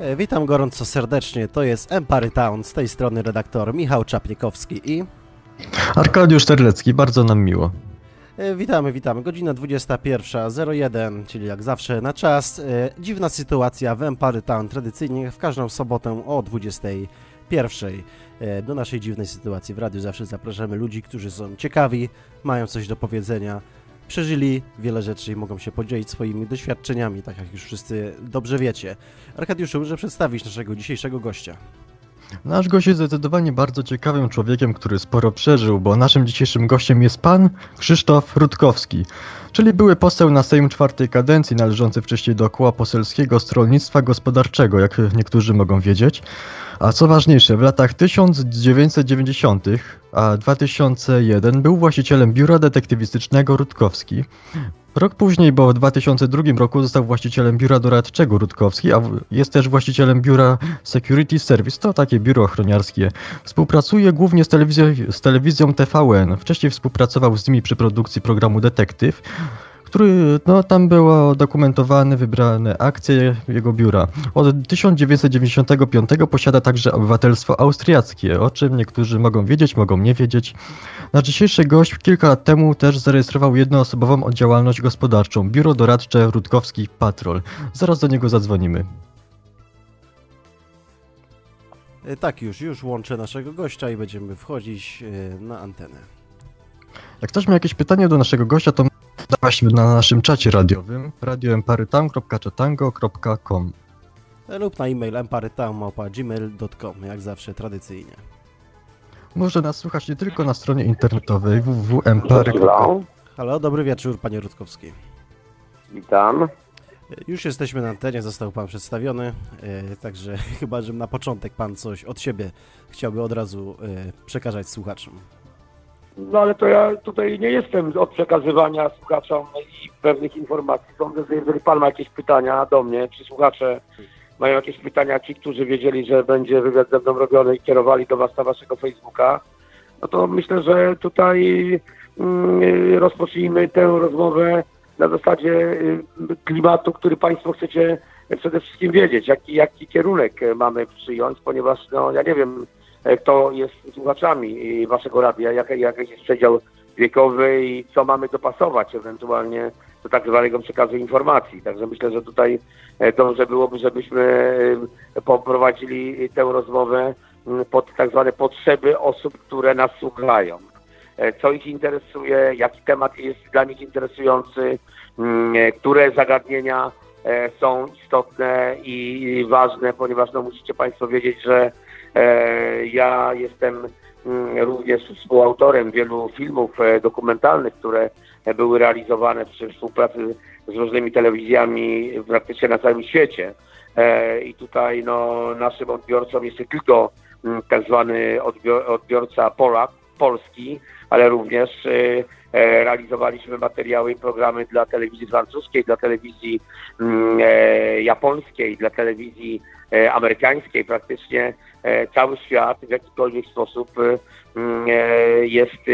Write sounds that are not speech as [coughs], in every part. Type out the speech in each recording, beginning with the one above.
E, Witam gorąco serdecznie, to jest Empire Town, z tej strony redaktor Michał Czapnikowski i Arkadiusz Terlecki, bardzo nam miło. e, witamy, witamy. Godzina 21.01, czyli jak zawsze na czas. E, Dziwna sytuacja w Empire Town, tradycyjnie w każdą sobotę o 21.00. E, Do naszej dziwnej sytuacji w radiu zawsze zapraszamy ludzi, którzy są ciekawi, mają coś do powiedzenia, przeżyli wiele rzeczy i mogą się podzielić swoimi doświadczeniami, tak jak już wszyscy dobrze wiecie. Arkadiuszu, może przedstawić naszego dzisiejszego gościa. Nasz gość jest zdecydowanie bardzo ciekawym człowiekiem, który sporo przeżył, bo naszym dzisiejszym gościem jest pan Krzysztof Rutkowski, czyli były poseł na Sejm czwartej kadencji, należący wcześniej do koła poselskiego Stronnictwa Gospodarczego, jak niektórzy mogą wiedzieć. A co ważniejsze, w latach 1990 a 2001 był właścicielem biura detektywistycznego Rutkowski. Rok później, bo w 2002 roku został właścicielem biura doradczego Rutkowski, a jest też właścicielem biura Security Service, to takie biuro ochroniarskie. Współpracuje głównie z telewizją, z telewizją TVN. Wcześniej współpracował z nimi przy produkcji programu Detektyw, który no, tam było dokumentowane wybrane akcje jego biura. Od 1995 posiada także obywatelstwo austriackie, o czym niektórzy mogą wiedzieć, mogą nie wiedzieć. Nasz dzisiejszy gość kilka lat temu też zarejestrował jednoosobową działalność gospodarczą, biuro doradcze Rutkowski Patrol. Zaraz do niego zadzwonimy. E, Tak, już, już łączę naszego gościa i będziemy wchodzić e, na antenę. Jak ktoś ma jakieś pytanie do naszego gościa, to dawać na naszym czacie radiowym radioemparytam.czatango.com Lub na e-mail emparytam.gmail.com, jak zawsze tradycyjnie. Może nas słuchać nie tylko na stronie internetowej www.empary.com Halo, dobry wieczór, panie Rutkowski. witam. Już jesteśmy na antenie, został pan przedstawiony, e, także [laughs] chyba, że na początek pan coś od siebie chciałby od razu e, przekazać słuchaczom. No ale to ja tutaj nie jestem od przekazywania słuchaczom i pewnych informacji. Sądzę, że jeżeli pan ma jakieś pytania do mnie, czy słuchacze mają jakieś pytania, ci, którzy wiedzieli, że będzie wywiad ze mną robiony i kierowali do was na waszego Facebooka, no to myślę, że tutaj mm, rozpocznijmy tę rozmowę na zasadzie y, klimatu, który państwo chcecie przede wszystkim wiedzieć, jaki, jaki kierunek mamy przyjąć, ponieważ no ja nie wiem, kto jest słuchaczami e, waszego radia, jaki, jaki jest przedział wiekowy i co mamy dopasować ewentualnie do tak zwanego przekazu informacji. Także myślę, że tutaj e, dobrze byłoby, żebyśmy e, poprowadzili tę rozmowę pod tak zwane potrzeby osób, które nas słuchają. E, Co ich interesuje, jaki temat jest dla nich interesujący, e, które zagadnienia e, są istotne i ważne, ponieważ no, musicie Państwo wiedzieć, że e, ja jestem mm, również współautorem wielu filmów e, dokumentalnych, które e, były realizowane przy współpracy z różnymi telewizjami praktycznie na całym świecie. E, I tutaj no, naszym odbiorcą jest nie tylko mm, tak zwany odbior- odbiorca Polak, polski, ale również e, e, realizowaliśmy materiały i programy dla telewizji francuskiej, dla telewizji mm, e, japońskiej, dla telewizji e, amerykańskiej. Praktycznie e, cały świat w jakikolwiek sposób e, mm, e, jest e,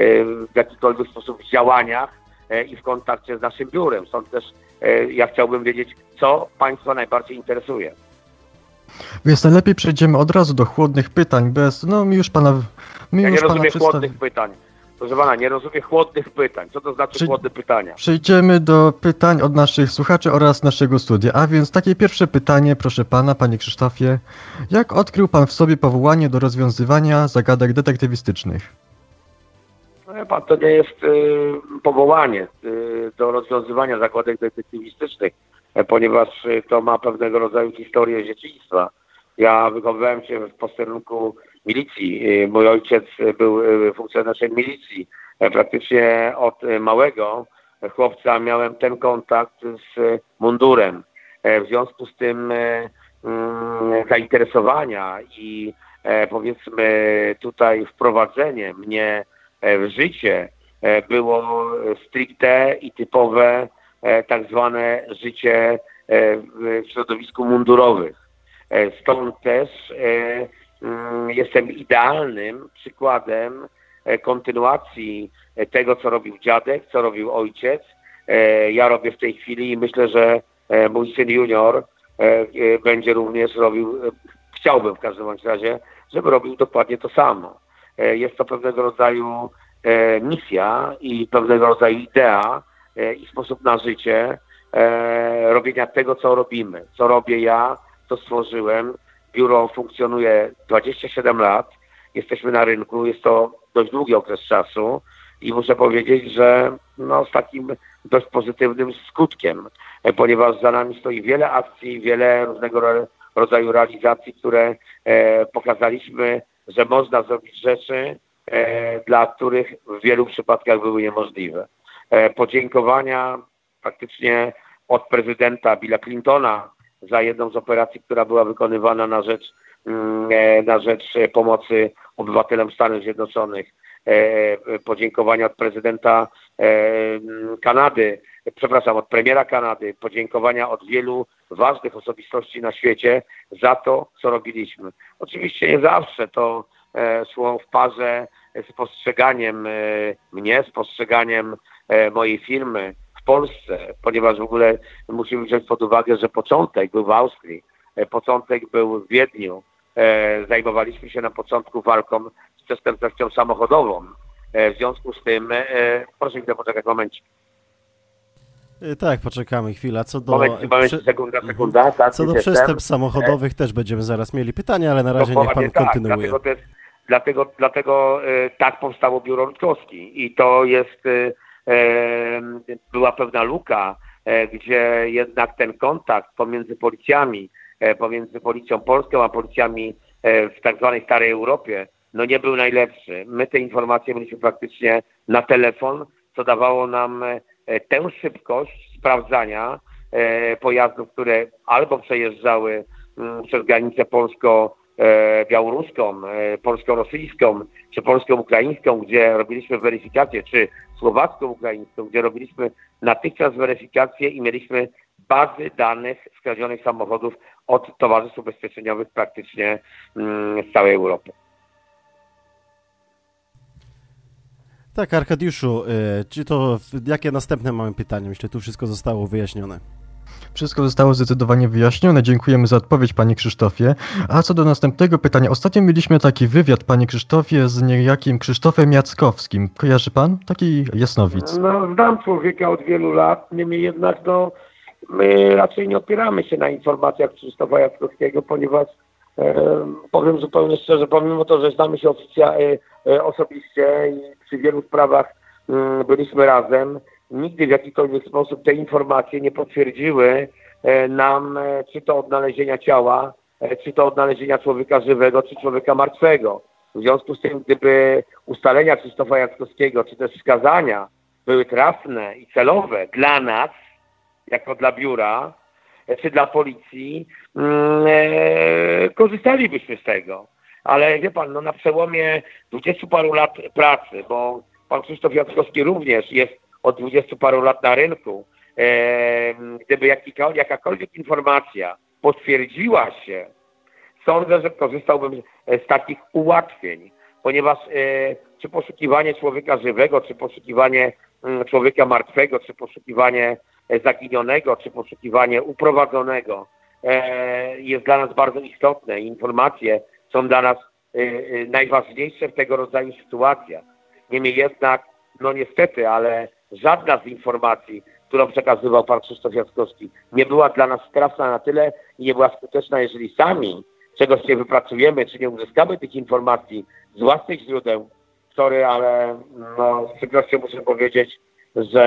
e, w jakikolwiek sposób w działaniach e, i w kontakcie z naszym biurem. Stąd też e, ja chciałbym wiedzieć, co Państwa najbardziej interesuje. Więc najlepiej przejdziemy od razu do chłodnych pytań, bez, no mi już pana, my Ja nie już pana rozumiem przedstawi... chłodnych pytań. Proszę pana, nie rozumiem chłodnych pytań. Co to znaczy Czy- chłodne pytania? Przejdziemy do pytań od naszych słuchaczy oraz naszego studia. A więc takie pierwsze pytanie, proszę pana, panie Krzysztofie. Jak odkrył pan w sobie powołanie do rozwiązywania zagadek detektywistycznych? No pan, to nie jest y, powołanie y, do rozwiązywania zakładek detektywistycznych, e, ponieważ y, to ma pewnego rodzaju historię dzieciństwa. Ja wychowywałem się w posterunku milicji. Y, Mój ojciec był y, funkcjonariuszem milicji. E, Praktycznie od y, małego chłopca miałem ten kontakt z mundurem. E, W związku z tym mm, zainteresowania i e, powiedzmy tutaj wprowadzenie mnie w życie było stricte i typowe tak zwane życie w środowisku mundurowych. Stąd też jestem idealnym przykładem e, kontynuacji e, tego, co robił dziadek, co robił ojciec. E, Ja robię w tej chwili i myślę, że mój syn junior będzie również robił, chciałbym w każdym razie, żeby robił dokładnie to samo. Jest to pewnego rodzaju misja i pewnego rodzaju idea i sposób na życie robienia tego, co robimy. Co robię ja, to stworzyłem. Biuro funkcjonuje 27 lat. Jesteśmy na rynku. Jest to dość długi okres czasu i muszę powiedzieć, że no, z takim dość pozytywnym skutkiem, ponieważ za nami stoi wiele akcji, wiele różnego rodzaju realizacji, które e, pokazaliśmy, że można zrobić rzeczy, e, dla których w wielu przypadkach były niemożliwe. E, podziękowania praktycznie od prezydenta Billa Clintona za jedną z operacji, która była wykonywana na rzecz, mm, e, na rzecz pomocy obywatelom Stanów Zjednoczonych. E, podziękowania od prezydenta e, Kanady, przepraszam, od premiera Kanady, podziękowania od wielu ważnych osobistości na świecie za to, co robiliśmy. Oczywiście nie zawsze to szło w parze z postrzeganiem mnie, z postrzeganiem mojej firmy, w Polsce, ponieważ w ogóle musimy wziąć pod uwagę, że początek był w Austrii, e, początek był w Wiedniu. E, zajmowaliśmy się na początku walką z przestępczością samochodową. E, w związku z tym, proszę mi poczekać moment. Tak, poczekamy chwilę. Co do, moment, moment, sekunda, sekunda. Tak, Co do przestępstw samochodowych też będziemy zaraz mieli pytania, ale na razie niech pan tak, kontynuuje. Dlatego, też, dlatego, dlatego tak powstało Biuro Rutkowski i to jest była pewna luka, e, gdzie jednak ten kontakt pomiędzy policjami, e, pomiędzy policją polską a policjami e, w tak zwanej starej Europie, no nie był najlepszy. My te informacje mieliśmy praktycznie na telefon, co dawało nam tę szybkość sprawdzania pojazdów, które albo przejeżdżały mm, przez granicę polsko białoruską, polsko-rosyjską, czy polsko-ukraińską, gdzie robiliśmy weryfikację, czy słowacko-ukraińską, gdzie robiliśmy natychmiast weryfikację i mieliśmy bazy danych skradzionych samochodów od towarzystw ubezpieczeniowych praktycznie mm, z całej Europy. Tak, Arkadiuszu, y, czy to jakie następne mamy pytania? Myślę, tu wszystko zostało wyjaśnione. Wszystko zostało zdecydowanie wyjaśnione. Dziękujemy za odpowiedź, panie Krzysztofie. A co do następnego pytania. Ostatnio mieliśmy taki wywiad, panie Krzysztofie, z niejakim Krzysztofem Jackowskim. Kojarzy pan? Taki jasnowic. No, znam człowieka od wielu lat, niemniej jednak no, my raczej nie opieramy się na informacjach Krzysztofa Jackowskiego, ponieważ e, powiem zupełnie szczerze, pomimo to, że znamy się oficja, e, e, osobiście i przy wielu sprawach mm, byliśmy razem, nigdy w jakikolwiek sposób te informacje nie potwierdziły e, nam e, czy to odnalezienia ciała, e, czy to odnalezienia człowieka żywego, czy człowieka martwego. W związku z tym, gdyby ustalenia Krzysztofa Jackowskiego, czy też wskazania były trafne i celowe dla nas, jako dla biura, czy dla policji, mm, korzystalibyśmy z tego. Ale wie pan, no na przełomie dwudziestu paru lat pracy, bo pan Krzysztof Jackowski również jest od dwudziestu paru lat na rynku, e, gdyby jakakolwiek informacja potwierdziła się, sądzę, że korzystałbym z takich ułatwień, ponieważ e, czy poszukiwanie człowieka żywego, czy poszukiwanie mm, człowieka martwego, czy poszukiwanie e, zaginionego, czy poszukiwanie uprowadzonego jest dla nas bardzo istotne. Informacje są dla nas najważniejsze w tego rodzaju sytuacjach. Niemniej jednak, no niestety, ale żadna z informacji, którą przekazywał pan Krzysztof Jackowski, nie była dla nas trafna na tyle i nie była skuteczna, jeżeli sami czegoś nie wypracujemy, czy nie uzyskamy tych informacji z własnych źródeł, sorry, ale no, z przykrością muszę powiedzieć, że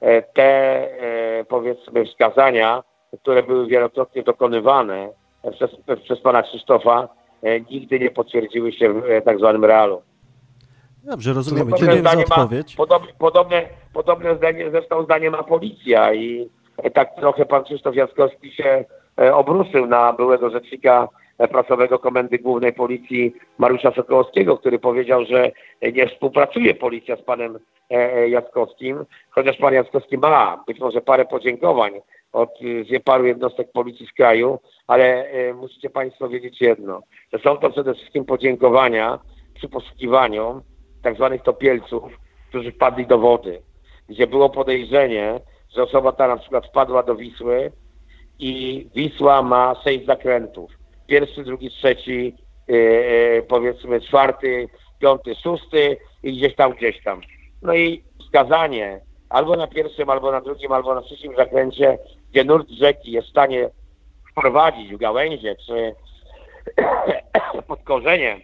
e, te e, powiedzmy wskazania, które były wielokrotnie dokonywane przez, przez pana Krzysztofa, e, nigdy nie potwierdziły się w tak zwanym realu. Dobrze, rozumiemy. Dziękuję za odpowiedź. Ma, podobne, podobne, podobne zdanie, zresztą zdanie ma policja i tak trochę pan Krzysztof Jaskowski się e, obruszył na byłego rzecznika e, prasowego Komendy Głównej Policji Mariusza Sokołowskiego, który powiedział, że nie współpracuje policja z panem e, Jaskowskim, chociaż pan Jaskowski ma być może parę podziękowań od paru jednostek policji w kraju, ale musicie państwo wiedzieć jedno, że są to przede wszystkim podziękowania przy poszukiwaniu tak zwanych topielców, którzy wpadli do wody, gdzie było podejrzenie, że osoba ta na przykład wpadła do Wisły i Wisła ma sześć zakrętów. Pierwszy, drugi, trzeci, yy, powiedzmy czwarty, piąty, szósty i gdzieś tam, gdzieś tam. No i wskazanie albo na pierwszym, albo na drugim, albo na trzecim zakręcie, gdzie nurt rzeki jest w stanie wprowadzić w gałęzie czy [coughs] podkorzenie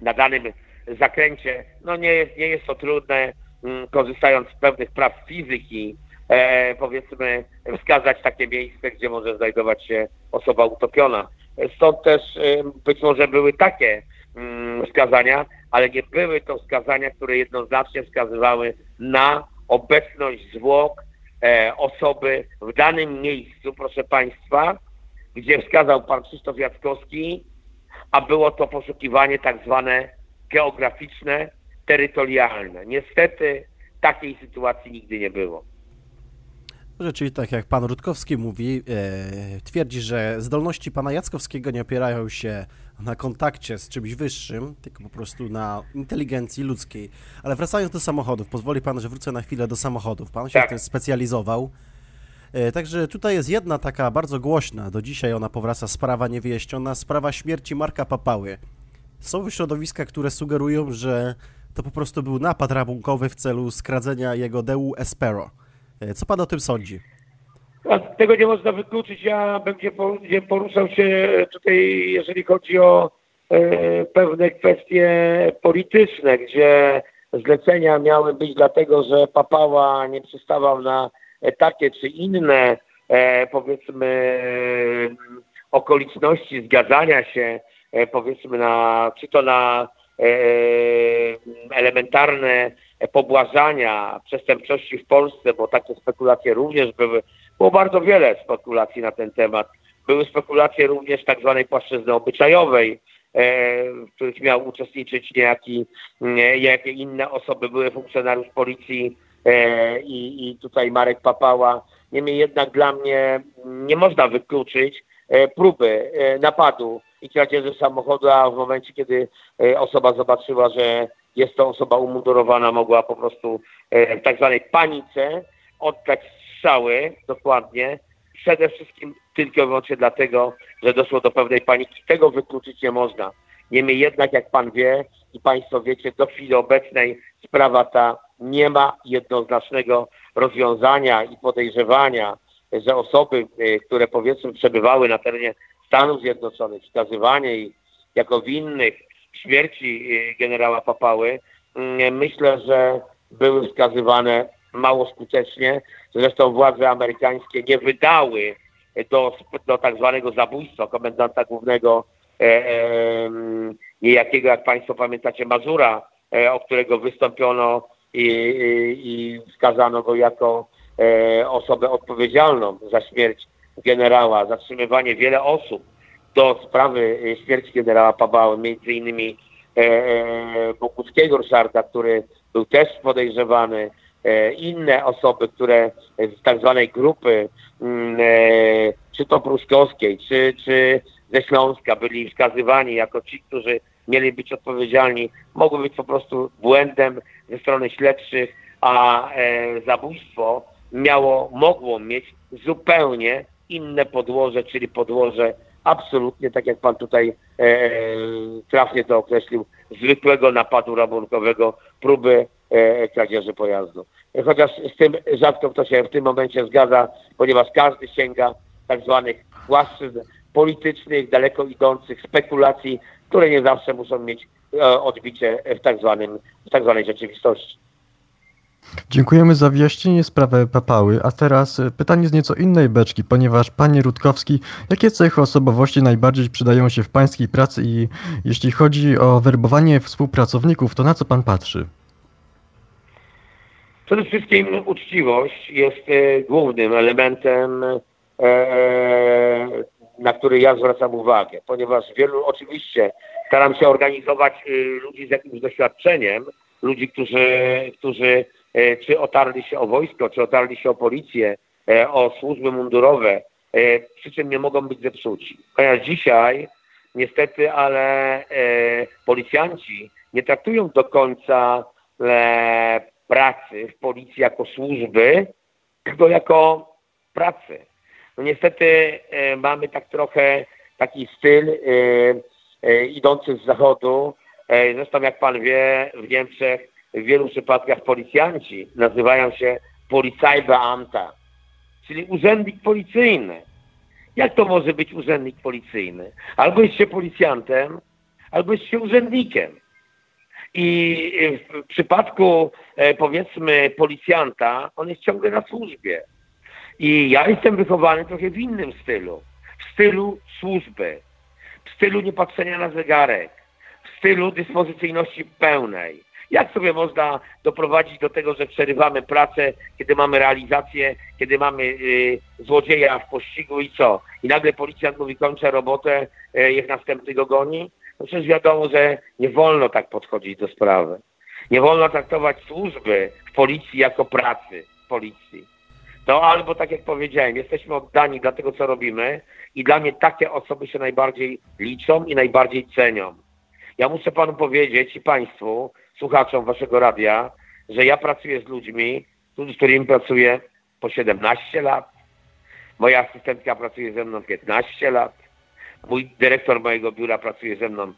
na danym zakręcie, no nie jest, nie jest to trudne, mm, korzystając z pewnych praw fizyki, e, powiedzmy, wskazać takie miejsce, gdzie może znajdować się osoba utopiona. Stąd też e, być może były takie mm, wskazania, ale nie były to wskazania, które jednoznacznie wskazywały na obecność zwłok e, osoby w danym miejscu, proszę Państwa, gdzie wskazał Pan Krzysztof Jackowski, a było to poszukiwanie tak zwane geograficzne, terytorialne. Niestety takiej sytuacji nigdy nie było. Rzeczywiście, tak jak pan Rutkowski mówi, e, twierdzi, że zdolności pana Jackowskiego nie opierają się na kontakcie z czymś wyższym, tylko po prostu na inteligencji ludzkiej. Ale wracając do samochodów, pozwoli pan, że wrócę na chwilę do samochodów. Pan się tak. w tym specjalizował. E, także tutaj jest jedna taka bardzo głośna, do dzisiaj ona powraca, sprawa niewyjaśniona, sprawa śmierci Marka Papały. Są środowiska, które sugerują, że to po prostu był napad rabunkowy w celu skradzenia jego Deu Espero. E, co pan o tym sądzi? Tego nie można wykluczyć. Ja będzie poruszał się tutaj, jeżeli chodzi o e, pewne kwestie polityczne, gdzie zlecenia miały być dlatego, że Papała nie przystawał na takie czy inne, e, powiedzmy, okoliczności zgadzania się, powiedzmy, na, czy to na e, elementarne pobłażania przestępczości w Polsce, bo takie spekulacje również były. Było bardzo wiele spekulacji na ten temat. Były spekulacje również tak zwanej płaszczyzny obyczajowej, w których miał uczestniczyć niejaki, niejakie inne osoby, były funkcjonariusz policji E, i, i tutaj Marek Papała. Niemniej jednak dla mnie nie można wykluczyć e, próby e, napadu i kradzieży samochodu, a w momencie, kiedy osoba zobaczyła, że jest to osoba umundurowana, mogła po prostu w tak zwanej panice oddać strzały dokładnie. Przede wszystkim tylko i wyłącznie dlatego, że doszło do pewnej paniki. Tego wykluczyć nie można. Niemniej jednak, jak pan wie i państwo wiecie, do chwili obecnej sprawa ta nie ma jednoznacznego rozwiązania i podejrzewania, że osoby, y, które powiedzmy przebywały na terenie Stanów Zjednoczonych, wskazywanie ich jako winnych śmierci y, generała Papały, y, myślę, że były wskazywane mało skutecznie. Zresztą władze amerykańskie nie wydały do, do tak zwanego zabójstwa komendanta głównego e, e, niejakiego, jak Państwo pamiętacie, Mazura, e, o którego wystąpiono i, i, i wskazano go jako e, osobę odpowiedzialną za śmierć generała, zatrzymywanie wiele osób do sprawy e, śmierci generała Pabały, między innymi e, e, Boguckiego Ryszarda, który był też podejrzewany, inne osoby, które z tak zwanej grupy, mm, czy to pruszkowskiej, czy, czy ze Śląska byli wskazywani jako ci, którzy mieli być odpowiedzialni, mogły być po prostu błędem ze strony śledczych, a zabójstwo miało, mogło mieć zupełnie inne podłoże, czyli podłoże absolutnie, tak jak pan tutaj e, trafnie to określił, zwykłego napadu rabunkowego, próby e, kradzieży pojazdu. Chociaż z tym rzadko kto się w tym momencie zgadza, ponieważ każdy sięga tak zwanych płaszczyzn politycznych, daleko idących spekulacji, które nie zawsze muszą mieć e, odbicie w tak, w tak zwanej rzeczywistości. Dziękujemy za wyjaśnienie sprawy papały, a teraz e, pytanie z nieco innej beczki, ponieważ panie Rutkowski, jakie cechy osobowości najbardziej przydają się w pańskiej pracy i jeśli chodzi o werbowanie współpracowników, to na co pan patrzy? Przede wszystkim uczciwość jest e, głównym elementem na który ja zwracam uwagę, ponieważ wielu, oczywiście staram się organizować ludzi z jakimś doświadczeniem, ludzi, którzy, którzy e, czy otarli się o wojsko, czy otarli się o policję, e, o służby mundurowe, e, przy czym nie mogą być zepsuci. Ponieważ dzisiaj niestety, ale policjanci nie traktują do końca pracy w policji jako służby, tylko jako pracy no niestety e, mamy tak trochę taki styl e, e, idący z zachodu. E, zresztą jak pan wie, w Niemczech w wielu przypadkach policjanci nazywają się Polizeibeamta, czyli urzędnik policyjny. Jak to może być urzędnik policyjny? Albo jest się policjantem, albo jest się urzędnikiem. I w przypadku e, powiedzmy policjanta, on jest ciągle na służbie. I ja jestem wychowany trochę w innym stylu. W stylu służby, w stylu niepatrzenia na zegarek, w stylu dyspozycyjności pełnej. Jak sobie można doprowadzić do tego, że przerywamy pracę, kiedy mamy realizację, kiedy mamy y, złodzieja w pościgu i co? I nagle policjant mówi, kończę robotę, y, jak następny go goni? No przecież wiadomo, że nie wolno tak podchodzić do sprawy. Nie wolno traktować służby w policji jako pracy w policji. To albo tak jak powiedziałem, jesteśmy oddani dla tego, co robimy i dla mnie takie osoby się najbardziej liczą i najbardziej cenią. Ja muszę panu powiedzieć i państwu, słuchaczom waszego radia, że ja pracuję z ludźmi, z którymi pracuję po 17 lat. Moja asystentka pracuje ze mną 15 lat. Mój dyrektor mojego biura pracuje ze mną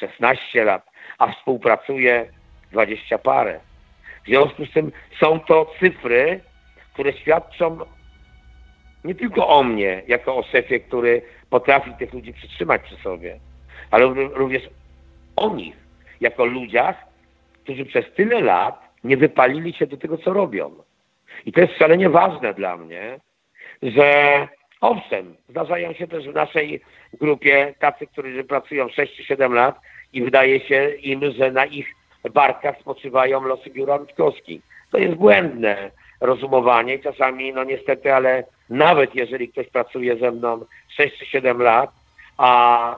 16 lat, a współpracuje 20 parę. W związku z tym są to cyfry, które świadczą nie tylko o mnie, jako o szefie, który potrafi tych ludzi przytrzymać przy sobie, ale również o nich, jako ludziach, którzy przez tyle lat nie wypalili się do tego, co robią. I to jest szalenie ważne dla mnie, że owszem, zdarzają się też w naszej grupie tacy, którzy pracują 6 czy 7 lat i wydaje się im, że na ich barkach spoczywają losy biura Rutkowski. To jest błędne rozumowanie czasami, no niestety, ale nawet jeżeli ktoś pracuje ze mną 6 czy 7 lat, a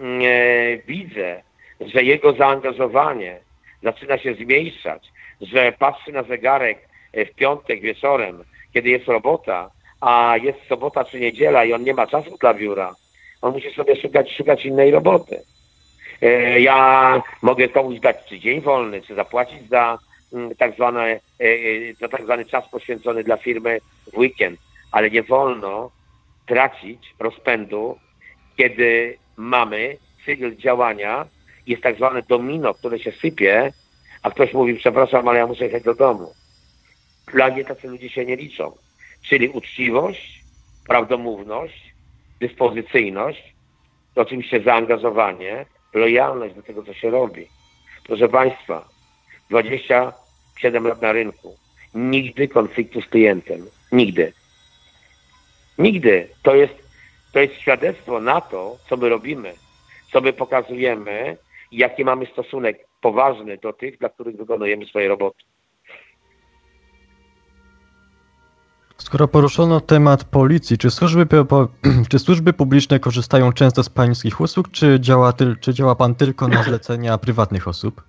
e, widzę, że jego zaangażowanie zaczyna się zmniejszać, że patrzy na zegarek e, w piątek wieczorem, kiedy jest robota, a jest sobota czy niedziela i on nie ma czasu dla biura, on musi sobie szukać, szukać innej roboty. E, ja mogę komuś dać czy dzień wolny, czy zapłacić za mm, tak, zwane, e, za tak zwany czas poświęcony dla firmy w weekend, ale nie wolno tracić rozpędu, kiedy mamy cykl działania, jest tak zwane domino, które się sypie, a ktoś mówi, przepraszam, ale ja muszę jechać do domu. Dla mnie tacy ludzie się nie liczą. Czyli uczciwość, prawdomówność, dyspozycyjność, oczywiście zaangażowanie, lojalność do tego, co się robi. Proszę Państwa, 27 lat na rynku, nigdy konfliktu z klientem. Nigdy. Nigdy. To jest, to jest świadectwo na to, co my robimy, co my pokazujemy i jaki mamy stosunek poważny do tych, dla których wykonujemy swoje roboty. Skoro poruszono temat policji, czy służby, [clears throat] czy służby publiczne korzystają często z pańskich usług, czy działa, czy działa pan tylko na zlecenia [clears throat] prywatnych osób?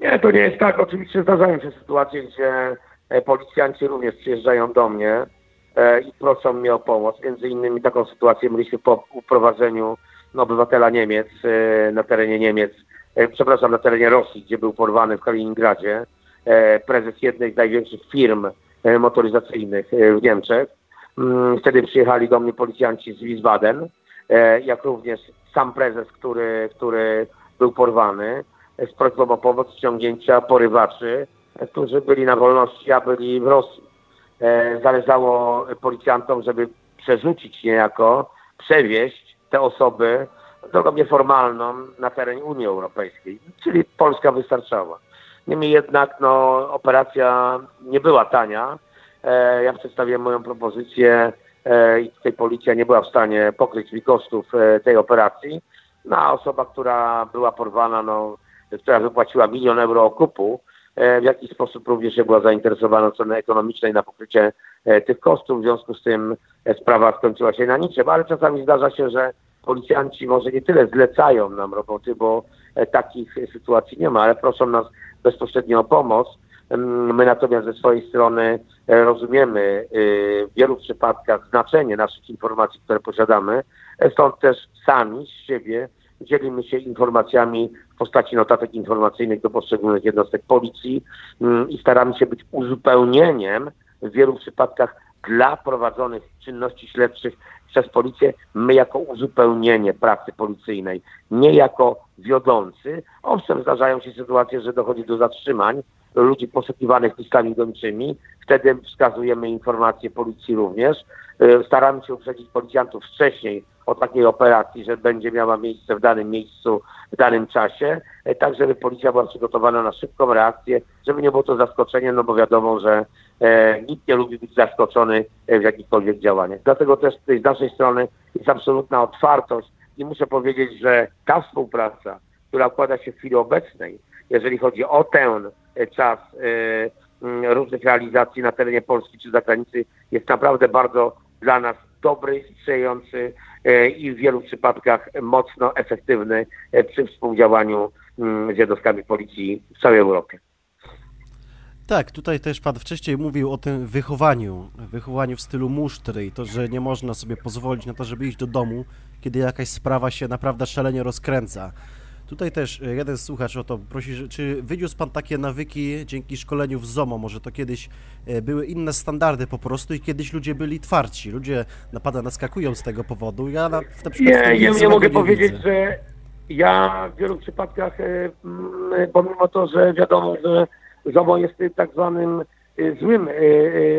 Nie, to nie jest tak. Oczywiście zdarzają się sytuacje, gdzie e, policjanci również przyjeżdżają do mnie e, i proszą mnie o pomoc. Między innymi taką sytuację mieliśmy po uprowadzeniu no, obywatela Niemiec e, na terenie Niemiec, przepraszam, na terenie Rosji, gdzie był porwany w Kaliningradzie prezes jednej z największych firm E, motoryzacyjnych e, w Niemczech. Mm, wtedy przyjechali do mnie policjanci z Wiesbaden, e, jak również sam prezes, który, który był porwany, z prośbą o pomoc ściągnięcia porywaczy, którzy byli na wolności, a byli w Rosji. Zależało policjantom, żeby przerzucić niejako, przewieźć te osoby drogą nieformalną na teren Unii Europejskiej, czyli Polska wystarczała. Niemniej jednak no, operacja nie była tania. E, ja przedstawiłem moją propozycję e, i tutaj policja nie była w stanie pokryć mi kosztów e, tej operacji. No, a osoba, która była porwana, no, która wypłaciła milion euro okupu, e, w jakiś sposób również nie była zainteresowana strony ekonomicznej na pokrycie tych kosztów. W związku z tym e, sprawa skończyła się na niczym, ale czasami zdarza się, że policjanci może nie tyle zlecają nam roboty, bo takich sytuacji nie ma, ale proszą nas bezpośrednio o pomoc. My natomiast ze swojej strony e, rozumiemy e, w wielu przypadkach znaczenie naszych informacji, które posiadamy, e, stąd też sami z siebie dzielimy się informacjami w postaci notatek informacyjnych do poszczególnych jednostek policji i staramy się być uzupełnieniem w wielu przypadkach dla prowadzonych czynności śledczych przez policję, my jako uzupełnienie pracy policyjnej, nie jako wiodący. Owszem, zdarzają się sytuacje, że dochodzi do zatrzymań ludzi poszukiwanych listami gończymi. Wtedy wskazujemy informacje policji również. E, staramy się uprzedzić policjantów wcześniej o takiej operacji, że będzie miała miejsce w danym miejscu, w danym czasie, e, tak żeby policja była przygotowana na szybką reakcję, żeby nie było to zaskoczenie, no bo wiadomo, że e, nikt nie lubi być zaskoczony e, w jakichkolwiek działaniach. Dlatego też z naszej strony jest absolutna otwartość i muszę powiedzieć, że ta współpraca, która układa się w chwili obecnej, jeżeli chodzi o ten czas e, różnych realizacji na terenie Polski czy zagranicy, jest naprawdę bardzo dla nas dobry, sprzyjający e, i w wielu przypadkach mocno efektywny e, przy współdziałaniu mm, z jednostkami policji w całej Europie. Tak, tutaj też Pan wcześniej mówił o tym wychowaniu, wychowaniu w stylu musztry i to, że nie można sobie pozwolić na to, żeby iść do domu, kiedy jakaś sprawa się naprawdę szalenie rozkręca. Tutaj też e, jeden słuchacz o to prosi, czy wyniósł Pan takie nawyki dzięki szkoleniu w ZOMO? Może to kiedyś e, były inne standardy po prostu i kiedyś ludzie byli twardsi. Ludzie napada naskakują z tego powodu. Ja na, na przykład... Nie, nie, nie mogę nie powiedzieć, widzę. że ja w wielu przypadkach, e, pomimo to, że wiadomo, że ZOMO jest tak zwanym złym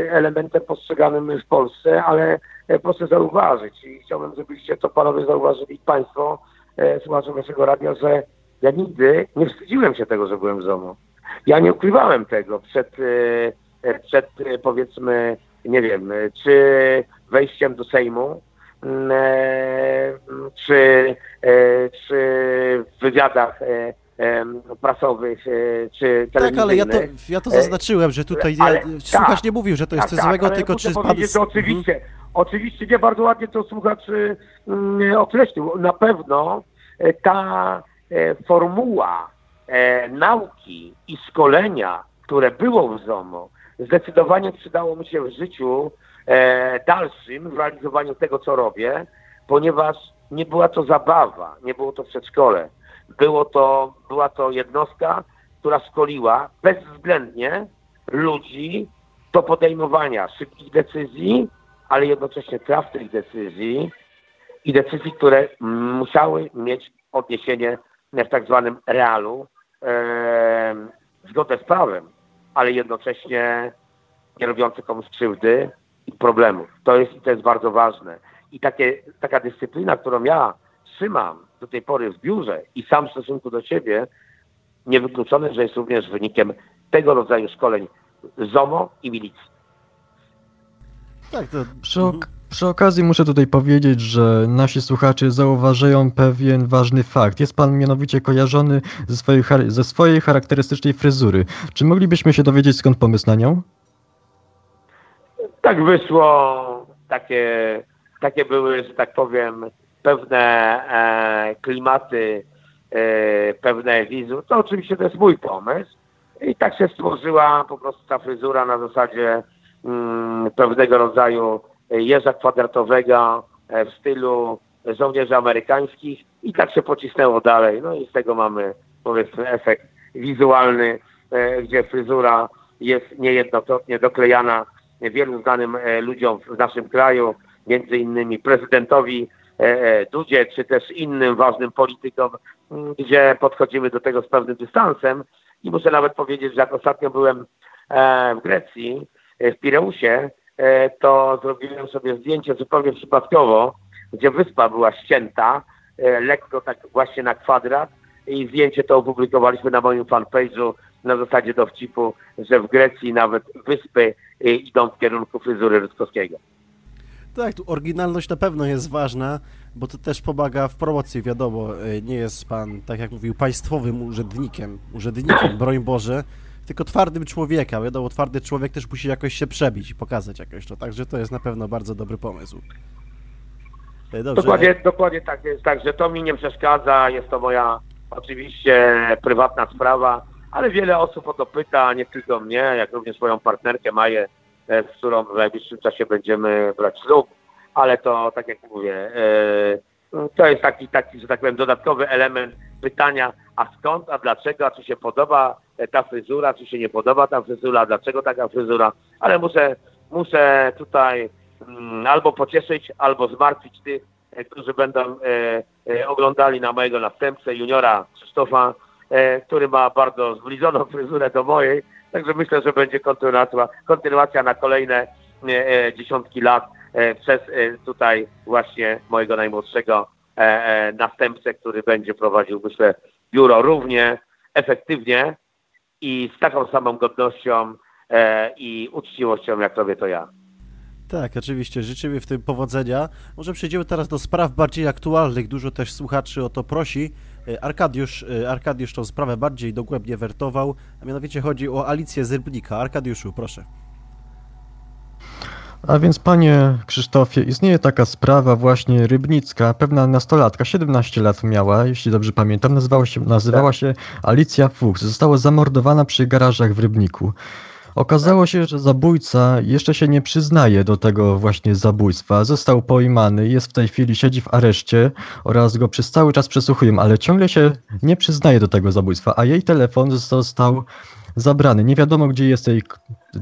elementem postrzeganym w Polsce, ale proszę zauważyć i chciałbym, żebyście to panowie zauważyli Państwo, słuchaczom naszego radia, że ja nigdy nie wstydziłem się tego, że byłem w ZOMO. Ja nie ukrywałem tego przed, e, e przed e, powiedzmy, nie wiem, czy wejściem do Sejmu, mm, e, czy, e, czy w wywiadach prasowych czy telewizyjnych. Tak, ale ja to, ja to zaznaczyłem, że tutaj ale, ja, słuchacz tak, nie mówił, że to jest tak, coś złego, tak, tylko czy pan... Oczywiście, mhm. Oczywiście nie bardzo ładnie to słuchacz mm, określił. Na pewno e, ta e, formuła e, nauki i szkolenia, które było w ZOMO, zdecydowanie przydało mi się w życiu dalszym, w realizowaniu tego, co robię, ponieważ nie była to zabawa, nie było to przedszkole. Było to, była to jednostka, która szkoliła bezwzględnie ludzi do podejmowania szybkich decyzji, ale jednocześnie trafnych decyzji i decyzji, które musiały mieć odniesienie w tak zwanym realu, e, zgodę z prawem, ale jednocześnie nie robiące komuś krzywdy i problemów. To jest, to jest bardzo ważne. I takie, taka dyscyplina, którą ja trzymam do tej pory w biurze i sam w stosunku do siebie, niewykluczone, że jest również wynikiem tego rodzaju szkoleń ZOMO i milicji. Tak, to... Przy, ok przy, okazji muszę tutaj powiedzieć, że nasi słuchacze zauważają pewien ważny fakt. Jest pan mianowicie kojarzony ze swojej, ze swojej charakterystycznej fryzury. Czy moglibyśmy się dowiedzieć, skąd pomysł na nią? Tak wyszło, takie, takie były, że tak powiem, pewne e, klimaty, e, pewne wizu. To oczywiście to jest mój pomysł. I tak się stworzyła po prostu ta fryzura na zasadzie pewnego rodzaju jeża kwadratowego e, w stylu żołnierzy amerykańskich i tak się pocisnęło dalej. No i z tego mamy powiedzmy efekt wizualny, e, gdzie fryzura jest niejednokrotnie doklejana wielu znanym e, ludziom w naszym kraju, między innymi prezydentowi Dudzie, czy też innym ważnym politykom, gdzie podchodzimy do tego z pewnym dystansem. I muszę nawet powiedzieć, że jak ostatnio byłem w Grecji, w Pireusie, e, to zrobiłem sobie zdjęcie zupełnie przypadkowo, gdzie wyspa była ścięta, e, lekko tak właśnie na kwadrat i zdjęcie to opublikowaliśmy na moim fanpage'u na zasadzie dowcipu, że w Grecji nawet wyspy e, idą w kierunku fryzury Rutkowskiego. Tak, tu oryginalność na pewno jest ważna, bo to też pomaga w promocji, wiadomo, nie jest pan, tak jak mówił, państwowym urzędnikiem, urzędnikiem, broń Boże, tylko twardym człowieka. Wiadomo, twardy człowiek też musi jakoś się przebić i pokazać jakoś to. Także to jest na pewno bardzo dobry pomysł. E, dobrze. Dokładnie, dokładnie tak jest. Także to mi nie przeszkadza. Jest to moja oczywiście prywatna sprawa, ale wiele osób o to pyta, nie tylko mnie, jak również moją partnerkę Maję, e, z którą w najbliższym czasie będziemy brać ślub. Ale to, tak jak mówię, e, to jest taki, taki, że tak powiem, dodatkowy element pytania, a skąd, a dlaczego, a czy się podoba ta fryzura, czy się nie podoba ta fryzura, dlaczego taka fryzura, ale muszę muszę tutaj mm, albo pocieszyć, albo zmartwić tych, e, którzy będą e, e, oglądali na mojego następcę, juniora Krzysztofa, e, który ma bardzo zbliżoną fryzurę do mojej, także myślę, że będzie kontynuacja, kontynuacja na kolejne e, e, dziesiątki lat e, przez e, tutaj właśnie mojego najmłodszego e, e, następcę, który będzie prowadził, myślę, biuro równie efektywnie i z taką samą godnością e, i uczciwością, jak robię to ja. Tak, oczywiście, życzymy w tym powodzenia. Może przejdziemy teraz do spraw bardziej aktualnych, dużo też słuchaczy o to prosi. E, Arkadiusz, e, Arkadiusz tą sprawę bardziej dogłębnie wertował, a mianowicie chodzi o Alicję z Rybnika. Arkadiuszu, proszę. A więc panie Krzysztofie, istnieje taka sprawa właśnie rybnicka, pewna nastolatka, 17 lat miała, jeśli dobrze pamiętam, nazywała się, nazywała się Alicja Fuchs. Została zamordowana przy garażach w Rybniku. Okazało się, że zabójca jeszcze się nie przyznaje do tego właśnie zabójstwa. Został pojmany, jest w tej chwili, siedzi w areszcie oraz go przez cały czas przesłuchują, ale ciągle się nie przyznaje do tego zabójstwa, a jej telefon został zabrany. Nie wiadomo, gdzie jest jej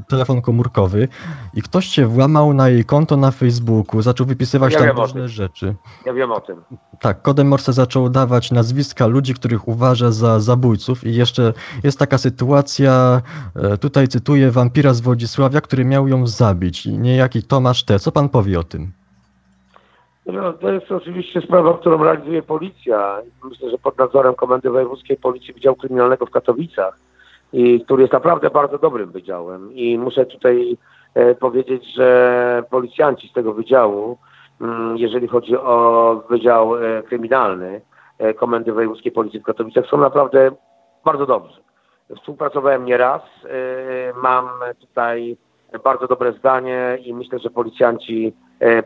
telefon komórkowy i ktoś się włamał na jej konto na Facebooku, zaczął wypisywać Ja tam różne tym. rzeczy. Ja wiem o tym. Tak, kodem Morse zaczął dawać nazwiska ludzi, których uważa za zabójców i jeszcze jest taka sytuacja, e, tutaj cytuję wampira z Wodzisławia, który miał ją zabić, i niejaki Tomasz T. Co pan powie o tym? No, to jest oczywiście sprawa, którą realizuje policja. Myślę, że pod nadzorem Komendy Wojewódzkiej Policji Wydziału Kryminalnego w Katowicach, i który jest naprawdę bardzo dobrym wydziałem. I muszę tutaj e, powiedzieć, że policjanci z tego wydziału, mm, jeżeli chodzi o Wydział e, Kryminalny e, Komendy Wojewódzkiej Policji w Katowicach, są naprawdę bardzo dobrzy. Współpracowałem nieraz, mam tutaj bardzo dobre zdanie i myślę, że policjanci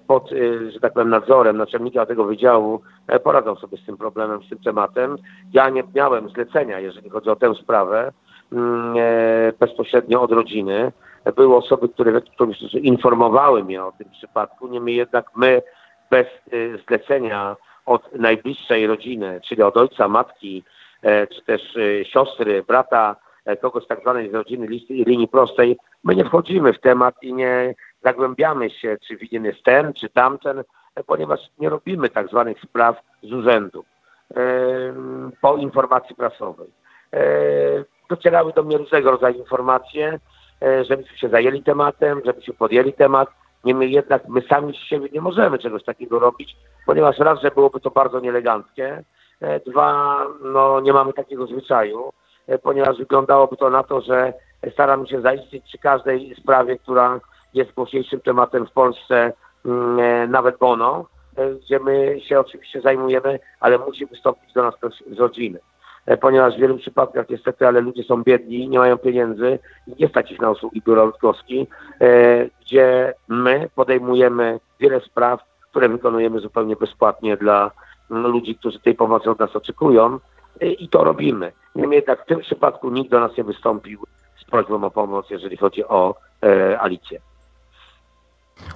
pod, że tak powiem, nadzorem naczelnika tego wydziału poradzą sobie z tym problemem, z tym tematem. Ja nie miałem zlecenia, jeżeli chodzi o tę sprawę, bezpośrednio od rodziny. Były osoby, które w jakiś sposób informowały mnie o tym przypadku, niemniej jednak my bez e, zlecenia od najbliższej rodziny, czyli od ojca, matki, e, czy też e, siostry, brata, e, kogoś tak zwanej z rodziny listy, linii prostej, my nie wchodzimy w temat i nie zagłębiamy się, czy winien jest ten, czy tamten, e, ponieważ nie robimy tak zwanych spraw z urzędu po informacji prasowej. Docierały do mnie różnego rodzaju informacje, e, żebyśmy się zajęli tematem, żebyśmy podjęli temat. Niemniej jednak my sami z siebie nie możemy czegoś takiego robić, ponieważ raz, że byłoby to bardzo nieeleganckie, e, dwa, no nie mamy takiego zwyczaju, e, ponieważ wyglądałoby to na to, że staramy się zaistnieć przy każdej sprawie, która jest głośniejszym tematem w Polsce, mm, nawet Bono, gdzie my się oczywiście zajmujemy, ale musi wystąpić do nas ktoś z rodziny. E, Ponieważ w wielu przypadkach niestety, ale ludzie są biedni, nie mają pieniędzy i nie stać ich na usługi biura Rutkowski, e, gdzie my podejmujemy wiele spraw, które wykonujemy zupełnie bezpłatnie dla mm, ludzi, którzy tej pomocy od nas oczekują e, i to robimy. Niemniej jednak w tym przypadku nikt do nas nie wystąpił z prośbą o pomoc, jeżeli chodzi o Alicję.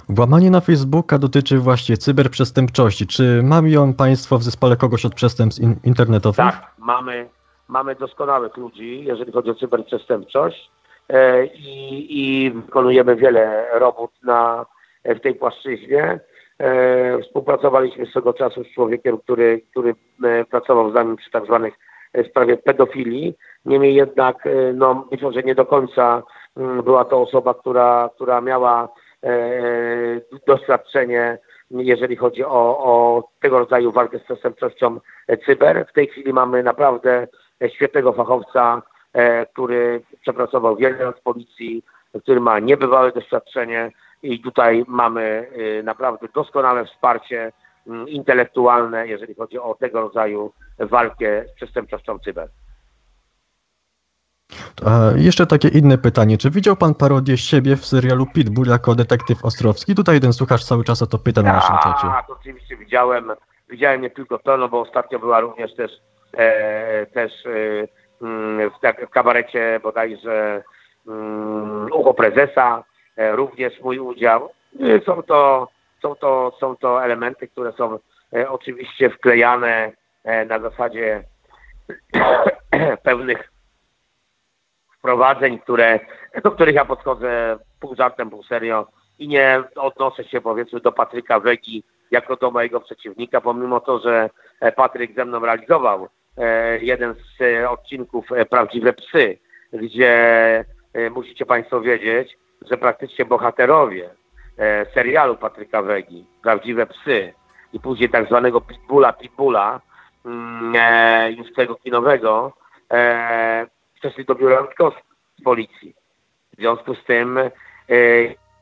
Włamanie na Facebooka dotyczy właśnie cyberprzestępczości. Czy mają państwo w zespole kogoś od przestępstw in- internetowych? Tak, mamy, mamy doskonałych ludzi, jeżeli chodzi o cyberprzestępczość e, i, i wykonujemy wiele robót na, w tej płaszczyźnie. E, współpracowaliśmy swego czasu z człowiekiem, który, który e, pracował z nami przy tak zwanych e, sprawie pedofilii. Niemniej jednak, e, no, myślę, że nie do końca mm, była to osoba, która, która miała doświadczenie, jeżeli chodzi o, o tego rodzaju walkę z przestępczością e, cyber. W tej chwili mamy naprawdę e, świetnego fachowca, e, który przepracował wiele lat w policji, który ma niebywałe doświadczenie i tutaj mamy e, naprawdę doskonałe wsparcie mm, intelektualne, jeżeli chodzi o tego rodzaju walkę z przestępczością cyber. A jeszcze takie inne pytanie. Czy widział pan parodię siebie w serialu Pitbull jako detektyw Ostrowski? Tutaj jeden słuchacz cały czas o to pyta na naszym czacie. Tak, oczywiście widziałem. Widziałem nie tylko to, no bo ostatnio była również też, e, też e, mm, w, tak, w kabarecie bodajże mm, ucho prezesa, e, również mój udział. E, Są to, są, to, są to elementy, które są e, oczywiście wklejane e, na zasadzie [coughs] pewnych wprowadzeń, które, [laughs] do których ja podchodzę pół żartem, pół serio i nie odnoszę się powiedzmy do Patryka Wegi jako do mojego przeciwnika, pomimo to, że e, Patryk ze mną realizował e, jeden z e, odcinków Prawdziwe Psy, gdzie musicie Państwo wiedzieć, że praktycznie bohaterowie serialu Patryka Wegi, Prawdziwe Psy i później tak zwanego Pitbulla Pitbulla, mm, już tego kinowego, przeszli do biura z policji. W związku z tym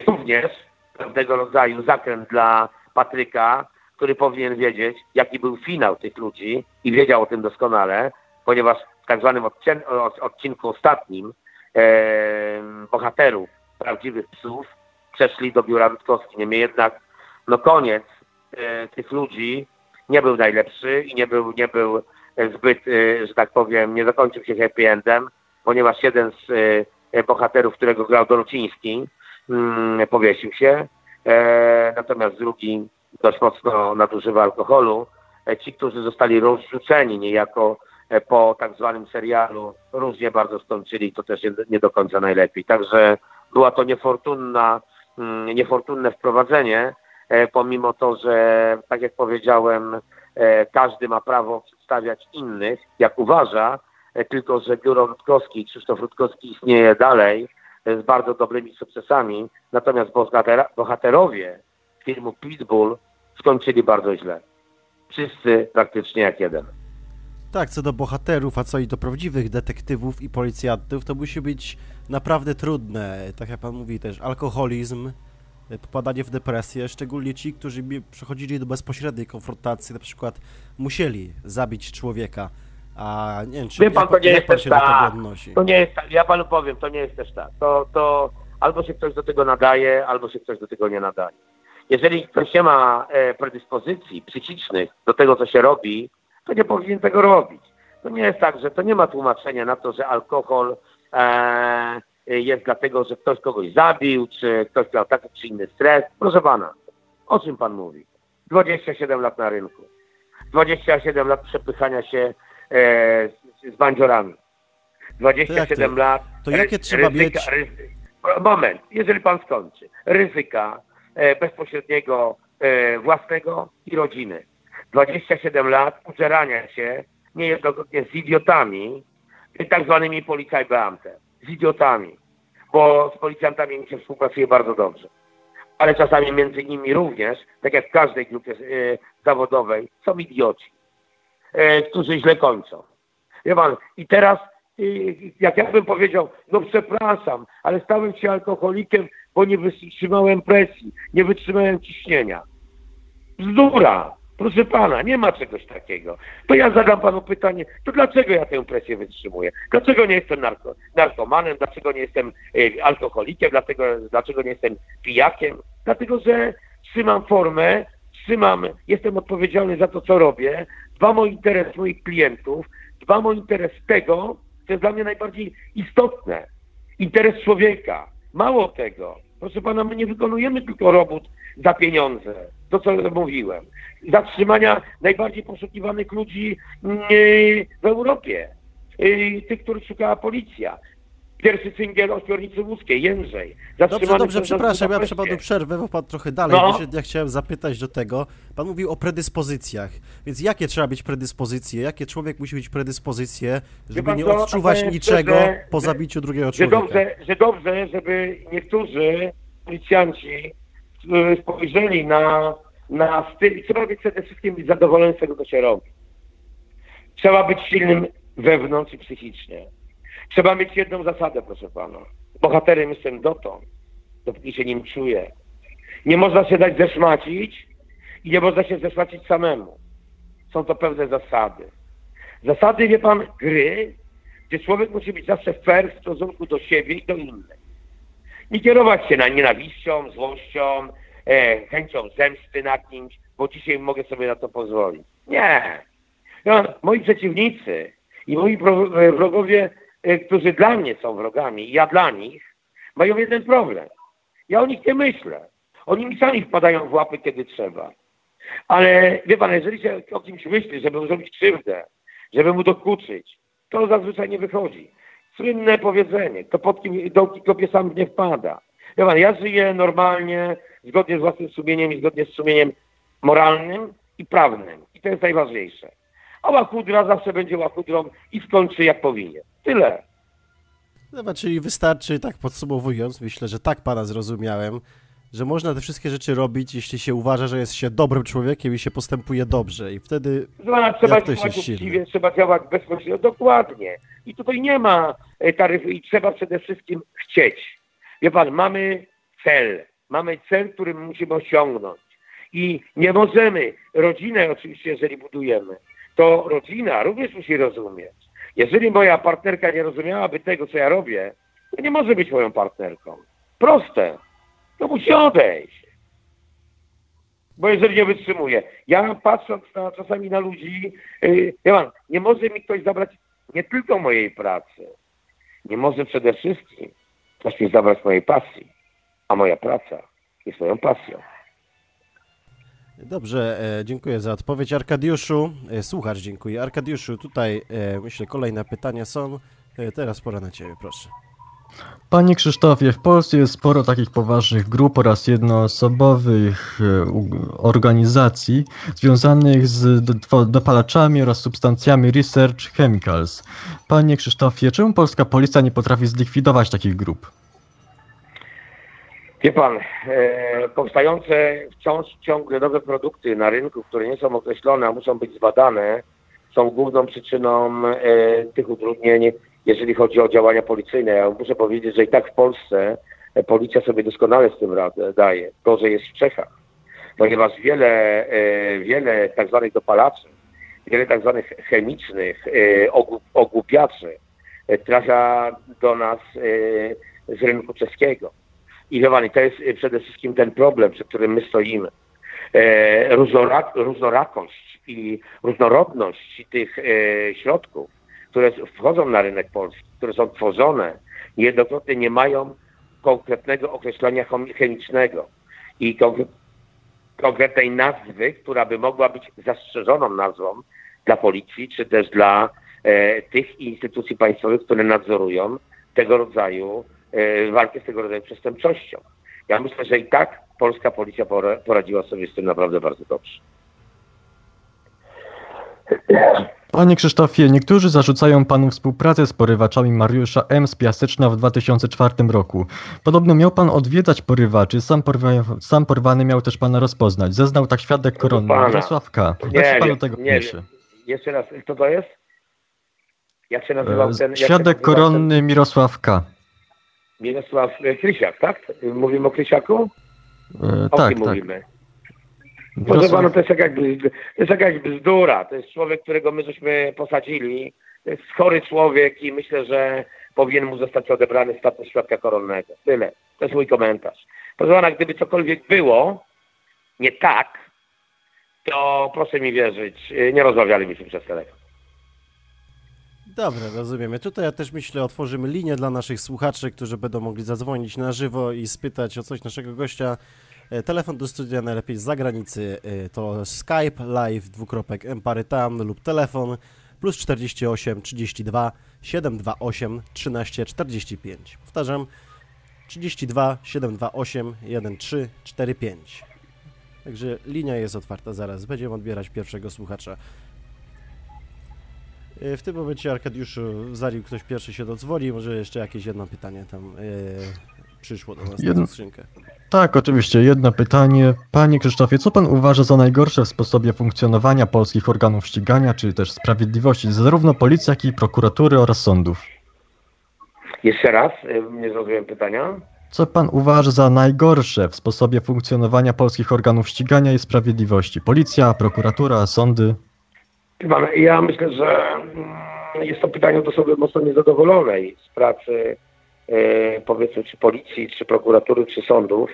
również pewnego rodzaju zakręt dla Patryka, który powinien wiedzieć, jaki był finał tych ludzi i wiedział o tym doskonale, ponieważ w tak zwanym odcinku ostatnim e, bohaterów prawdziwych psów przeszli do biura Rutkowski. Niemniej jednak, no koniec e, tych ludzi nie był najlepszy i nie był, nie był zbyt, e, że tak powiem, nie zakończył się happy endem, ponieważ jeden z e, bohaterów, którego grał Dorociński, mm, powiesił się, E, natomiast drugi dość mocno nadużywa alkoholu. E, ci, którzy zostali rozrzuceni niejako e, po tak zwanym serialu, różnie bardzo skończyli, to też nie do końca najlepiej. Także była to niefortunna, mm, niefortunne wprowadzenie, pomimo to, że tak jak powiedziałem, każdy ma prawo przedstawiać innych, jak uważa, tylko że biuro Rutkowski, Krzysztof Rutkowski istnieje dalej z bardzo dobrymi sukcesami, natomiast bohaterowie filmu Pitbull skończyli bardzo źle. Wszyscy praktycznie jak jeden. Tak, co do bohaterów, a co i do prawdziwych detektywów i policjantów, to musi być naprawdę trudne. Tak jak pan mówi też, alkoholizm, popadanie w depresję, szczególnie ci, którzy przechodzili do bezpośredniej konfrontacji, na przykład musieli zabić człowieka. A nie wiem, czy Wie pan, to nie jest też tak. To nie jest tak. Ja panu powiem, to nie jest też tak. To, to albo się ktoś do tego nadaje, albo się ktoś do tego nie nadaje. Jeżeli ktoś nie ma e, predyspozycji psychicznych do tego, co się robi, to nie powinien tego robić. To nie jest tak, że to nie ma tłumaczenia na to, że alkohol e, jest dlatego, że ktoś kogoś zabił, czy ktoś miał taki czy inny stres. Proszę pana, o czym pan mówi? 27 lat na rynku. 27 lat przepychania się e, z bandziorami. 27 to lat. To jakie trzeba ryzyka, mieć? Ryzyka, moment, jeżeli pan skończy. Ryzyka e, bezpośredniego e, własnego i rodziny. 27 lat uczerania się niejednokrotnie z idiotami, tak zwanymi policjantami, z idiotami, bo z policjantami mi się współpracuje bardzo dobrze. Ale czasami między nimi również, tak jak w każdej grupie e, zawodowej, są idioci. E, którzy źle kończą. Wie pan, i teraz, jak ja bym powiedział, no przepraszam, ale stałem się alkoholikiem, bo nie wytrzymałem presji, nie wytrzymałem ciśnienia. Bzdura! Proszę pana, nie ma czegoś takiego. To ja zadam panu pytanie, to dlaczego ja tę presję wytrzymuję? Dlaczego nie jestem narko, narkomanem? Dlaczego nie jestem y, alkoholikiem? Dlatego, dlaczego nie jestem pijakiem? Dlatego, że trzymam formę, trzymam, jestem odpowiedzialny za to, co robię, dbam o interes moich klientów, dbam o interes tego, co jest dla mnie najbardziej istotne. Interes człowieka. Mało tego. Proszę pana, my nie wykonujemy tylko robót za pieniądze. To, co mówiłem. Zatrzymania najbardziej poszukiwanych ludzi mm, w Europie. Y, tych, których szukała policja. Pierwszy singiel ośmiornicy łódzkiej, Jędrzej. Dobrze, dobrze, przepraszam, ja panu przerwę, bo pan trochę dalej. No. Ja chciałem zapytać do tego. Pan mówił o predyspozycjach, więc jakie trzeba być predyspozycje? Jakie człowiek musi mieć predyspozycje, żeby nie odczuwać niczego że, po zabiciu drugiego człowieka? Że dobrze, że dobrze, żeby niektórzy policjanci spojrzeli na, na styl i trzeba być przede wszystkim być zadowolony z tego, co się robi. Trzeba być silnym wewnątrz i psychicznie Trzeba mieć jedną zasadę, proszę pana. Bohaterem jestem dotąd, dopóki się nim czuję. Nie można się dać zeszmacić i nie można się zeszmacić samemu. Są to pewne zasady. Zasady, wie pan, gry, gdzie człowiek musi być zawsze fair w stosunku do siebie i do innych. Nie kierować się na nienawiścią, złością, e, chęcią zemsty na kimś, bo dzisiaj mogę sobie na to pozwolić. Nie. No, moi przeciwnicy i moi wrogowie E, którzy dla mnie są wrogami, ja dla nich, mają jeden problem. Ja o nich nie myślę. Oni mi sami wpadają w łapy, kiedy trzeba. Ale wie pan, jeżeli się o kimś myśli, żeby mu zrobić krzywdę, żeby mu dokuczyć, to zazwyczaj nie wychodzi. Słynne powiedzenie, kto pod kim dołki kopie sam nie wpada. Ja, pan, ja żyję normalnie, zgodnie z własnym sumieniem i zgodnie z sumieniem moralnym i prawnym. I to jest najważniejsze. A łachudra zawsze będzie łachudrą i skończy jak powinien. Tyle. Dobra, czyli wystarczy, tak podsumowując, myślę, że tak pana zrozumiałem, że można te wszystkie rzeczy robić, jeśli się uważa, że jest się dobrym człowiekiem i się postępuje dobrze i wtedy trzeba Jak działać uczciwie, trzeba działać bezpośrednio, dokładnie. I tutaj nie ma e, taryfy i trzeba przede wszystkim chcieć. Wie pan, mamy cel, mamy cel, który musimy osiągnąć. I nie możemy, rodzinę oczywiście, jeżeli budujemy, to rodzina również musi rozumieć. Jeżeli moja partnerka nie rozumiałaby tego, co ja robię, to nie może być moją partnerką. Proste. To musi odejść. Bo jeżeli nie wytrzymuje. Ja patrząc na, czasami na ludzi, yy, ja mam, nie może mi ktoś zabrać nie tylko mojej pracy. Nie może przede wszystkim ktoś mi zabrać mojej pasji. A moja praca jest moją pasją. Dobrze, e, dziękuję za odpowiedź. Arkadiuszu, e, słuchacz, dziękuję. Arkadiuszu, tutaj e, myślę kolejne pytania są. Teraz pora na ciebie, proszę. Panie Krzysztofie, w Polsce jest sporo takich poważnych grup oraz jednoosobowych e, organizacji związanych z dopalaczami oraz substancjami Research Chemicals. Panie Krzysztofie, czemu polska policja nie potrafi zlikwidować takich grup? Wie pan, e, powstające wciąż ciągle nowe produkty na rynku, które nie są określone, a muszą być zbadane, są główną przyczyną e, tych utrudnień, jeżeli chodzi o działania policyjne. Ja muszę powiedzieć, że i tak w Polsce e, policja sobie doskonale z tym radę daje. Gorzej jest w Czechach, ponieważ wiele, e, wiele tak zwanych dopalaczy, wiele tak zwanych chemicznych e, ogłup, ogłupiaczy trafia do nas z rynku czeskiego. I to jest przede wszystkim ten problem, przed którym my stoimy. Różnorak, różnorakość i różnorodność tych środków, które wchodzą na rynek polski, które są tworzone, niejednokrotnie nie mają konkretnego określenia chemicznego i konkre- konkretnej nazwy, która by mogła być zastrzeżoną nazwą dla policji, czy też dla e, tych instytucji państwowych, które nadzorują tego rodzaju e, walkę z tego rodzaju przestępczością. Ja myślę, że i tak polska policja pora- poradziła sobie z tym naprawdę bardzo dobrze. [clears throat] Panie Krzysztofie, niektórzy zarzucają panu współpracę z porywaczami Mariusza M. z Piaseczna w 2004 roku. Podobno miał pan odwiedzać porywaczy, sam, porywa, sam porwany miał też pana rozpoznać. Zeznał tak świadek koronny pana. Mirosław K. Jak Nie się panu tego nie pisze? Jeszcze raz, kto to jest? Jak się nazywał ten... jak się Świadek koronny Mirosław K. Ten Mirosław e, Krysiak, tak? Mówimy o Krysiaku? E, O tak, tak. mówimy? Proszę pana, to jest, jakaś, to jest jakaś bzdura. To jest człowiek, którego my żeśmy posadzili. To jest chory człowiek i myślę, że powinien mu zostać odebrany status świadka koronnego. Tyle. To jest mój komentarz. Proszę pana, gdyby cokolwiek było nie tak, to proszę mi wierzyć, y, nie rozmawialibyśmy przez telefon. Dobra, rozumiemy. Tutaj ja też myślę, otworzymy linię dla naszych słuchaczy, którzy będą mogli zadzwonić na żywo i spytać o coś naszego gościa. E, Telefon do studia najlepiej z zagranicy e, to Skype live dwukropek emparytam lub telefon plus 48 32 728 13 45. Powtarzam 32 728 1345. Także linia jest otwarta zaraz. Będziemy odbierać pierwszego słuchacza. E, W tym momencie Arkadiuszu, zanim ktoś pierwszy się dodzwoni, może jeszcze jakieś jedno pytanie tam e, przyszło do nas Jedno- na skrzynkę. Tak, oczywiście. Jedno pytanie. Panie Krzysztofie, co pan uważa za najgorsze w sposobie funkcjonowania polskich organów ścigania, czy też sprawiedliwości, zarówno policji, jak i prokuratury oraz sądów? Jeszcze raz, y, nie zrozumiałem pytania. Co pan uważa za najgorsze w sposobie funkcjonowania polskich organów ścigania i sprawiedliwości? Policja, prokuratura, sądy? Ja myślę, że mm, jest to pytanie od osoby mocno niezadowolonej z pracy, powiedzmy, czy policji, czy prokuratury, czy sądów.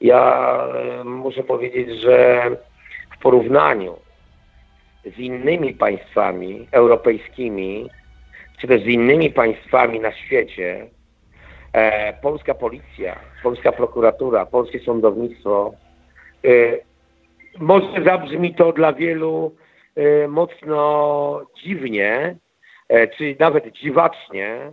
Ja e, muszę powiedzieć, że w porównaniu z innymi państwami europejskimi, czy też z innymi państwami na świecie, e, polska policja, polska prokuratura, polskie sądownictwo, e, może zabrzmi to dla wielu e, mocno dziwnie, e, czy nawet dziwacznie, e,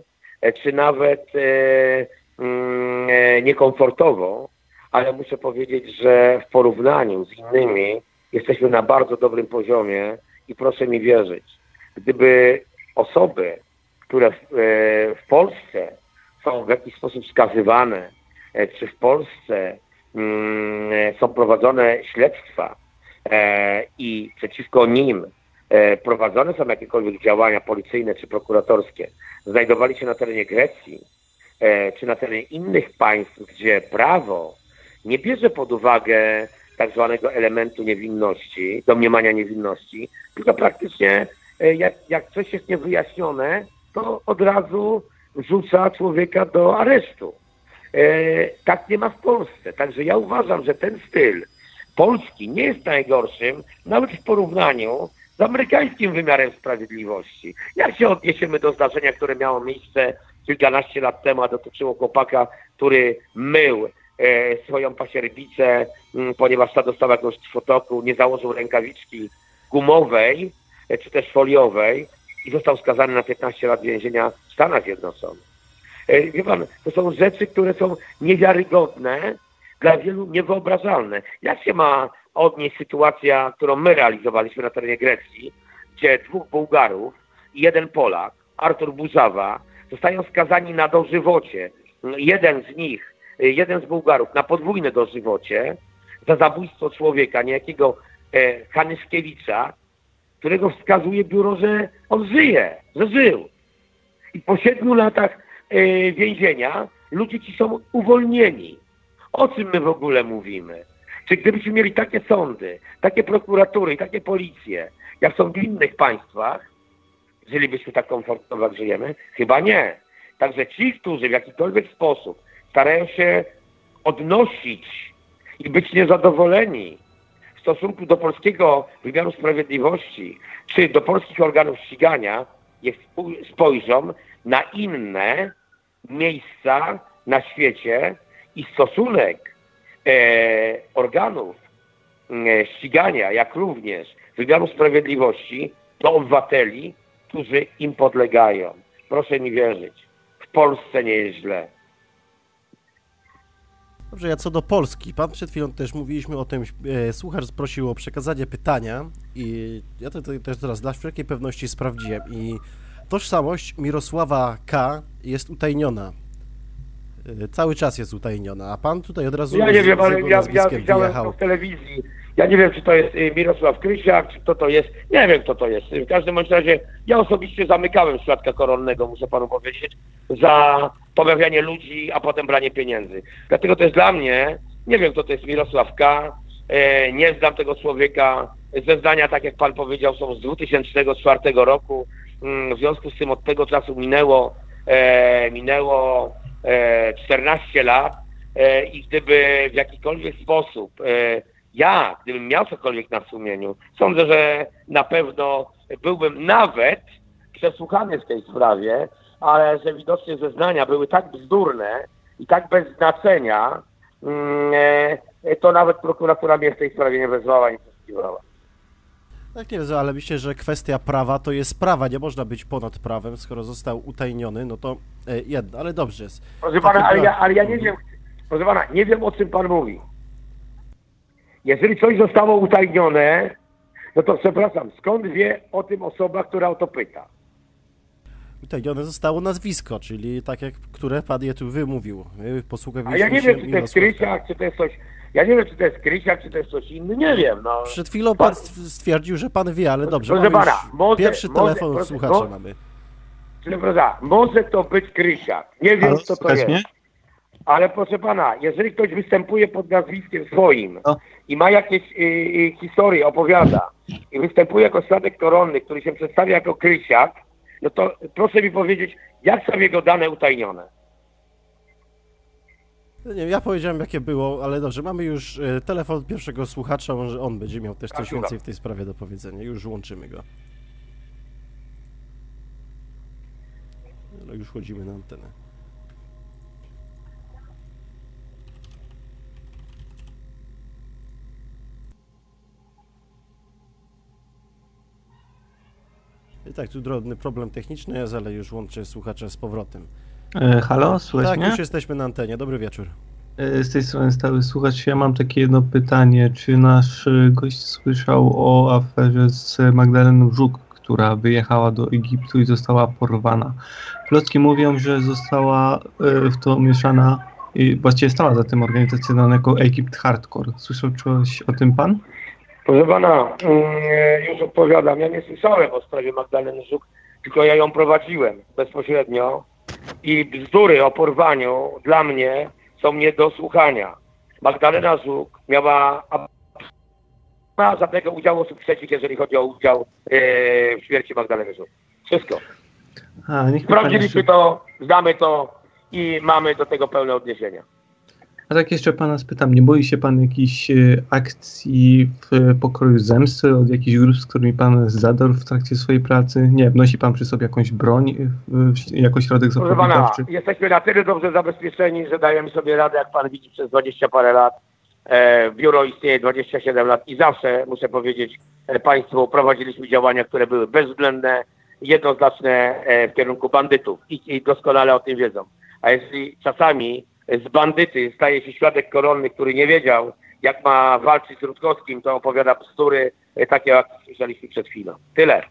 czy nawet e, mm, e, niekomfortowo, ale muszę powiedzieć, że w porównaniu z innymi jesteśmy na bardzo dobrym poziomie i proszę mi wierzyć, gdyby osoby, które w, e, Polsce są w jakiś sposób skazywane, e, czy w Polsce mm, e, są prowadzone śledztwa e, i przeciwko nim e, prowadzone są jakiekolwiek działania policyjne czy prokuratorskie, znajdowali się na terenie Grecji, e, czy na terenie innych państw, gdzie prawo nie bierze pod uwagę tak zwanego elementu niewinności, domniemania niewinności, tylko praktycznie e, jak, jak coś jest niewyjaśnione, to od razu rzuca człowieka do aresztu. E, tak nie ma w Polsce. Także ja uważam, że ten styl polski nie jest najgorszym, nawet w porównaniu z amerykańskim wymiarem sprawiedliwości. Jak się odniesiemy do zdarzenia, które miało miejsce kilkanaście lat temu, a dotyczyło chłopaka, który mył e, swoją pasierbicę, m, ponieważ ta dostała jakąś trwotoku, nie założył rękawiczki gumowej, e, czy też foliowej i został skazany na 15 lat więzienia w Stanach Zjednoczonych. E, Wie pan, to są rzeczy, które są niewiarygodne, dla wielu niewyobrażalne. Jak się ma odnieść sytuacja, którą my realizowaliśmy na terenie Grecji, gdzie dwóch Bułgarów i jeden Polak, Artur Burzawa, zostają skazani na dożywocie. Jeden z nich, jeden z Bułgarów na podwójne dożywocie za zabójstwo człowieka, niejakiego e, którego wskazuje biuro, że on żyje, że żył. I po siedmiu latach e, więzienia ludzie ci są uwolnieni. O czym my w ogóle mówimy? Czy gdybyśmy mieli takie sądy, takie prokuratury i takie policje, jak są w innych państwach, żylibyśmy tak komfortowo, jak żyjemy? Chyba nie. Także ci, którzy w jakikolwiek sposób starają się odnosić i być niezadowoleni w stosunku do polskiego wymiaru sprawiedliwości, czy do polskich organów ścigania, spój- spojrzą na inne miejsca na świecie i stosunek organów e, ścigania, jak również wymiaru sprawiedliwości do obywateli, którzy im podlegają. Proszę mi wierzyć, w Polsce nie jest źle. Dobrze, ja co do Polski. Pan przed chwilą też mówiliśmy o tym, e, słuchacz prosił o przekazanie pytania i ja to, to też teraz dla wszelkiej pewności sprawdziłem i tożsamość Mirosława K. jest utajniona. E, Cały czas jest utajniona, a pan tutaj od razu Ja nie z- wiem, ale ja, ja widziałem to w telewizji. Ja nie wiem, czy to jest y, Mirosław Krysiak, czy kto to jest. Nie wiem, kto to jest. W każdym bądź razie ja osobiście zamykałem świadka koronnego, muszę panu powiedzieć, za pomawianie ludzi, a potem branie pieniędzy. Dlatego też dla mnie, nie wiem, kto to jest Mirosław K., e, nie znam tego człowieka. Zeznania, tak jak pan powiedział, są z 2004 roku. Mm, W związku z tym od tego czasu minęło, e, minęło 14 lat e, i gdyby w jakikolwiek sposób e, ja, gdybym miał cokolwiek na sumieniu, sądzę, że na pewno byłbym nawet przesłuchany w tej sprawie, ale że widocznie zeznania były tak bzdurne i tak bez znaczenia, mm, e, to nawet prokuratura mnie w tej sprawie nie wezwała i przesłuchiwała. Tak nie wiem, ale myślę, że kwestia prawa to jest prawa, nie można być ponad prawem, skoro został utajniony, no to e, jedno, ale dobrze jest. Proszę pana, ale ja, ale ja nie wiem, proszę pana, nie wiem o czym pan mówi. Jeżeli coś zostało utajnione, no to przepraszam, skąd wie o tym osoba, która o to pyta? Utajnione zostało nazwisko, czyli tak jak, które pan je tu wymówił. My posłuchaliśmy A ja nie wiem, czy to jest. Krysiak, czy to jest coś, ja nie wiem, czy to jest Krysiak, czy to jest coś innego, nie wiem, no. Przed chwilą pan stw- stwierdził, że pan wie, ale dobrze, Proszę pana, może- pierwszy może- telefon proszę- słuchacza mo- mamy. Czyli prawda, może to być Krysiak, nie wiem, kto to jest. mnie? Ale proszę pana, jeżeli ktoś występuje pod nazwiskiem swoim No. i ma jakieś y, y, historie, opowiada i występuje jako świadek koronny, który się przedstawia jako Krysiak, no to proszę mi powiedzieć, jak są jego dane utajnione? No Nie ja powiedziałem jakie było, ale dobrze, mamy już e, telefon pierwszego słuchacza, może on będzie miał też coś więcej w tej sprawie do powiedzenia. Już łączymy go. No już wchodzimy na antenę. I tak, tu drobny problem techniczny jest, ale już łączę słuchacza z powrotem. E, halo, słychać Tak, mnie? już jesteśmy na antenie. Dobry wieczór. E, Z tej strony stały słuchacz. Ja mam takie jedno pytanie. Czy nasz e, gość słyszał o aferze z Magdaleną Żuk, która wyjechała do Egiptu i została porwana? Plotki mówią, że została w to mieszana i właściwie stała za tym organizacja znaną jako Egipt Hardcore. Słyszał coś o tym pan? Proszę pana, mm, już odpowiadam. Ja nie słyszałem o sprawie Magdaleny Żuk, tylko ja ją prowadziłem bezpośrednio i bzdury o porwaniu dla mnie są nie do słuchania. Magdalena Żuk miała ma żadnego udziału osób trzecich, jeżeli chodzi o udział e, w śmierci Magdaleny Żuk. Wszystko. Sprawdziliśmy to, znamy to i mamy do tego pełne odniesienia. A tak jeszcze pana spytam, nie boi się pan jakichś e, akcji w pokroju zemsty od jakichś grup, z którymi pan zadarł w trakcie swojej pracy? Nie, wnosi pan przy sobie jakąś broń w, jako środek zapobiegawczy? jesteśmy na tyle dobrze zabezpieczeni, że dajemy sobie radę, jak pan widzi, przez 20 parę lat. E, biuro istnieje 27 lat i zawsze, muszę powiedzieć e, państwu, prowadziliśmy działania, które były bezwzględne, jednoznaczne e, w kierunku bandytów i, i doskonale o tym wiedzą. A jeśli czasami z bandyty staje się świadek koronny, który nie wiedział, jak ma walczyć z Rutkowskim, to opowiada bzdury, e, takie jak słyszeliśmy przed chwilą. Tyle.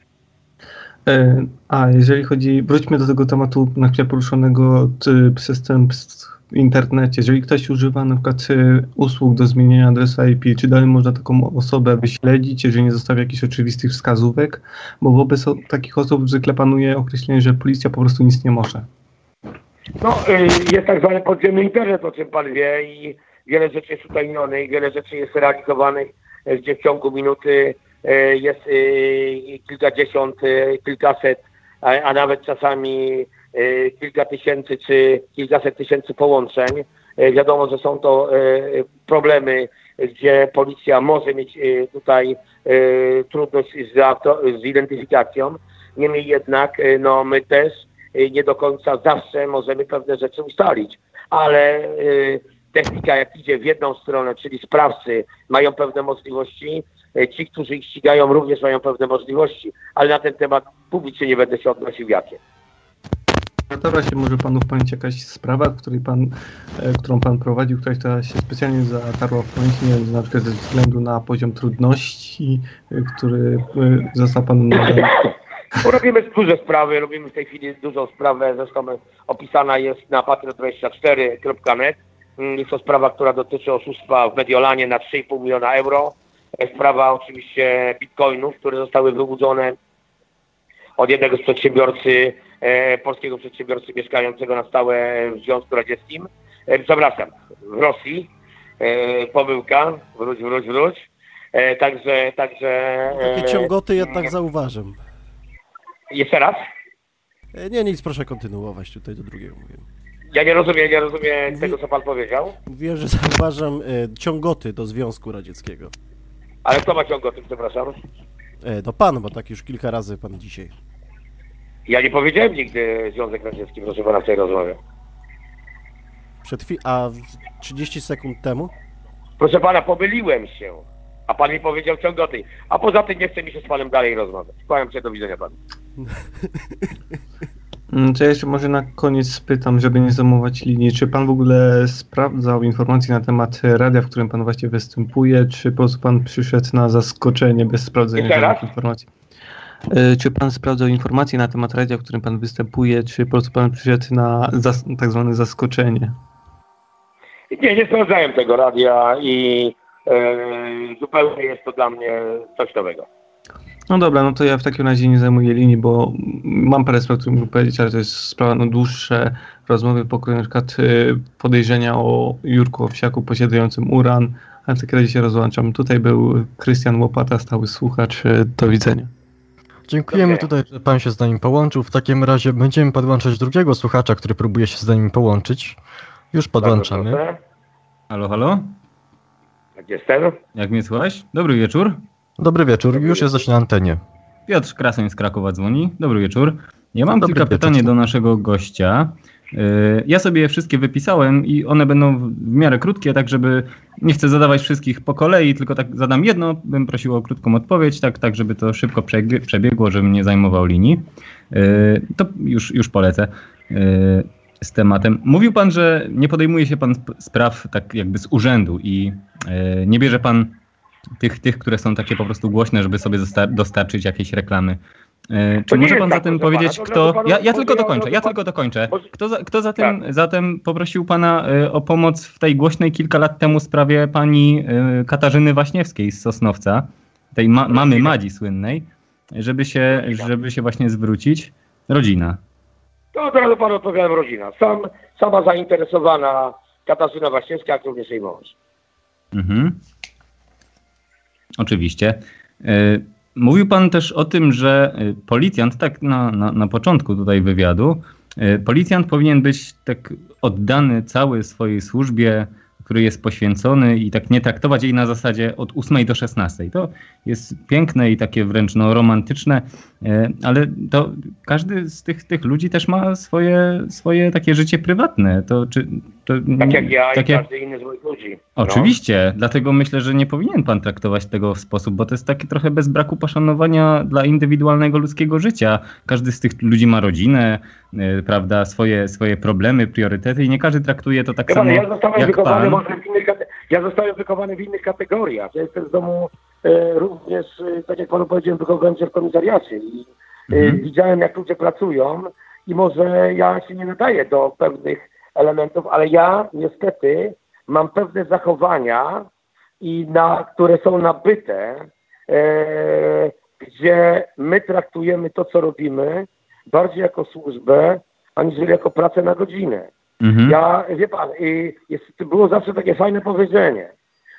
E, A jeżeli chodzi, wróćmy do tego tematu na chwilę poruszonego przestępstw w internecie. Jeżeli ktoś używa na przykład e, usług do zmieniania adresu IP, czy dalej można taką osobę wyśledzić, jeżeli nie zostawia jakichś oczywistych wskazówek? Bo wobec takich osób zwykle panuje określenie, że policja po prostu nic nie może. No, y, jest tak zwany podziemny internet, o czym pan wie i wiele rzeczy jest utajnionych, wiele rzeczy jest realizowanych, gdzie w ciągu minuty y, jest y, kilkadziesiąt, kilkaset, a, nawet czasami kilka tysięcy czy kilkaset tysięcy połączeń. Wiadomo, że są to problemy, gdzie policja może mieć tutaj trudność z, z identyfikacją. Niemniej jednak, no my też nie do końca zawsze możemy pewne rzeczy ustalić, ale y, technika jak idzie w jedną stronę, czyli sprawcy mają pewne możliwości, y, ci, którzy ich ścigają również mają pewne możliwości, ale na ten temat publicznie nie będę się odnosił jakie. Natarła się może panu w pamięć jakaś sprawa, której pan, e, którą pan prowadził, która się specjalnie zatarła w pamięci, nie wiem, na przykład ze względu na poziom trudności, e, który e, został panu nadany. [coughs] Bo robimy duże sprawy, robimy w tej chwili dużą sprawę, zresztą opisana jest na patriot24.net. Mm, Jest to sprawa, która dotyczy oszustwa w Mediolanie na 3,5 miliona euro. Sprawa oczywiście bitcoinów, które zostały wyłudzone od jednego z przedsiębiorcy, e, polskiego przedsiębiorcy mieszkającego na stałe w Związku Radzieckim. E, przepraszam, w Rosji. E, pomyłka, wróć, wróć, wróć. E, także, także... Takie e, ciągoty jednak zauważam. Jeszcze raz? E, Nie, nic, proszę kontynuować tutaj do drugiego mówię. Ja nie rozumiem, nie rozumiem tego, co pan powiedział. Mówiłem, że [laughs] zauważam e, ciągoty do Związku Radzieckiego. Ale kto ma ciąg o tym, przepraszam? E, to pan, bo tak już kilka razy pan dzisiaj. Ja nie powiedziałem nigdy Związek Radziecki, proszę pana, w tej rozmowie. Przed chwil... A w- 30 sekund temu? Proszę pana, pomyliłem się. A pan mi powiedział ciągoty. A poza tym nie chce mi się z panem dalej rozmawiać. Kłaniam się, do widzenia panu. Mm, To ja jeszcze może na koniec spytam, żeby nie zamować linii, czy pan w ogóle sprawdzał informacje na temat radia, w którym pan właśnie występuje, czy po prostu pan przyszedł na zaskoczenie bez sprawdzenia żadnych informacji? E, Czy pan sprawdzał informacje na temat radia, w którym pan występuje, czy po prostu pan przyszedł na zas tak zwane zaskoczenie? Nie, nie sprawdzałem tego radia i e, zupełnie jest to dla mnie coś nowego. No dobra, no to ja w takim razie nie zajmuję linii, bo mam parę spraw, które mógł powiedzieć, ale to jest sprawa no dłuższe rozmowy pokroju, na przykład y, podejrzenia o Jurku Owsiaku posiadającym uran, ale w takim razie się rozłączam. Tutaj był Krystian Łopata, stały słuchacz, y, do widzenia. Dziękujemy Okej. tutaj, że pan się z nami połączył. W takim razie będziemy podłączać drugiego słuchacza, który próbuje się z nami połączyć. Już podłączamy. Halo, halo? Tak jestem. Jak mnie słychać? Dobry wieczór. Dobry wieczór, już jesteś na antenie. Piotr Krasoń z Krakowa dzwoni. Dobry wieczór. Ja mam Dobry kilka wieczór. pytań do naszego gościa. Yy, Ja sobie je wszystkie wypisałem i one będą w miarę krótkie, tak żeby nie chcę zadawać wszystkich po kolei, tylko tak zadam jedno, bym prosił o krótką odpowiedź, tak, tak żeby to szybko przebieg- przebiegło, żebym nie zajmował linii. Yy, To już, już polecę. Yy, z tematem. Mówił pan, że nie podejmuje się pan sp- spraw tak jakby z urzędu i nie bierze pan tych, tych, które są takie po prostu głośne, żeby sobie dostar- dostarczyć jakieś reklamy. E, Czy może pan tak, zatem powiedzieć, pana, to kto. razu Ja, ja tylko dokończę, ja tylko dokończę. Kto, za, kto zatem, Tak. zatem poprosił pana e, o pomoc w tej głośnej kilka lat temu sprawie pani e, Katarzyny Waśniewskiej z Sosnowca, tej ma, mamy Madzi słynnej, żeby się, żeby się właśnie zwrócić? Rodzina. To od razu panu odpowiadam rodzina. Sam, sama zainteresowana Katarzyna Waśniewska, jak również jej mąż. Mhm. Oczywiście. E, Mówił pan też o tym, że e, policjant, tak na, na, na początku tutaj wywiadu, e, policjant powinien być tak oddany całej swojej służbie, który jest poświęcony i tak nie traktować jej na zasadzie od 8 do 16. To jest piękne i takie wręcz no, romantyczne, e, ale to każdy z tych, tych ludzi też ma swoje, swoje takie życie prywatne. To, czy, to, Tak jak ja tak i jak- każdy inny z moich ludzi. No. Oczywiście, dlatego myślę, że nie powinien pan traktować tego w sposób, bo to jest takie trochę bez braku poszanowania dla indywidualnego ludzkiego życia. Każdy z tych ludzi ma rodzinę, y, prawda, swoje, swoje problemy, priorytety i nie każdy traktuje to tak samo ja jak pan. Może w innych ja zostałem wychowany w innych kategoriach. Ja jestem z domu e, również, e, tak jak panu powiedziałem, wychowałem się w komisariacie i e, Mhm. widziałem jak ludzie pracują i może ja się nie nadaję do pewnych elementów, ale ja niestety mam pewne zachowania i na, które są nabyte, e, gdzie my traktujemy to, co robimy, bardziej jako służbę, aniżeli jako pracę na godzinę. Mhm. Ja, wie pan, y, jest, to było zawsze takie fajne powiedzenie.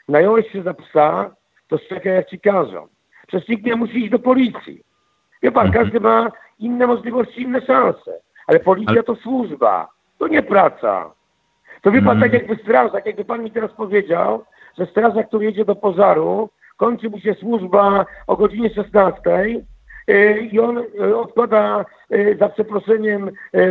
Nająłeś się za psa, to szczekaj jak ci każą. Przecież nikt nie musi iść do policji. Wie pan, Mhm. każdy ma inne możliwości, inne szanse. Ale policja Ale- to służba, to nie praca. To wie pan, Mhm. tak jakby strażak, jakby pan mi teraz powiedział, że strażak, który jedzie do pożaru, kończy mu się służba o godzinie 16 yy, i on yy, odkłada yy, za przeproszeniem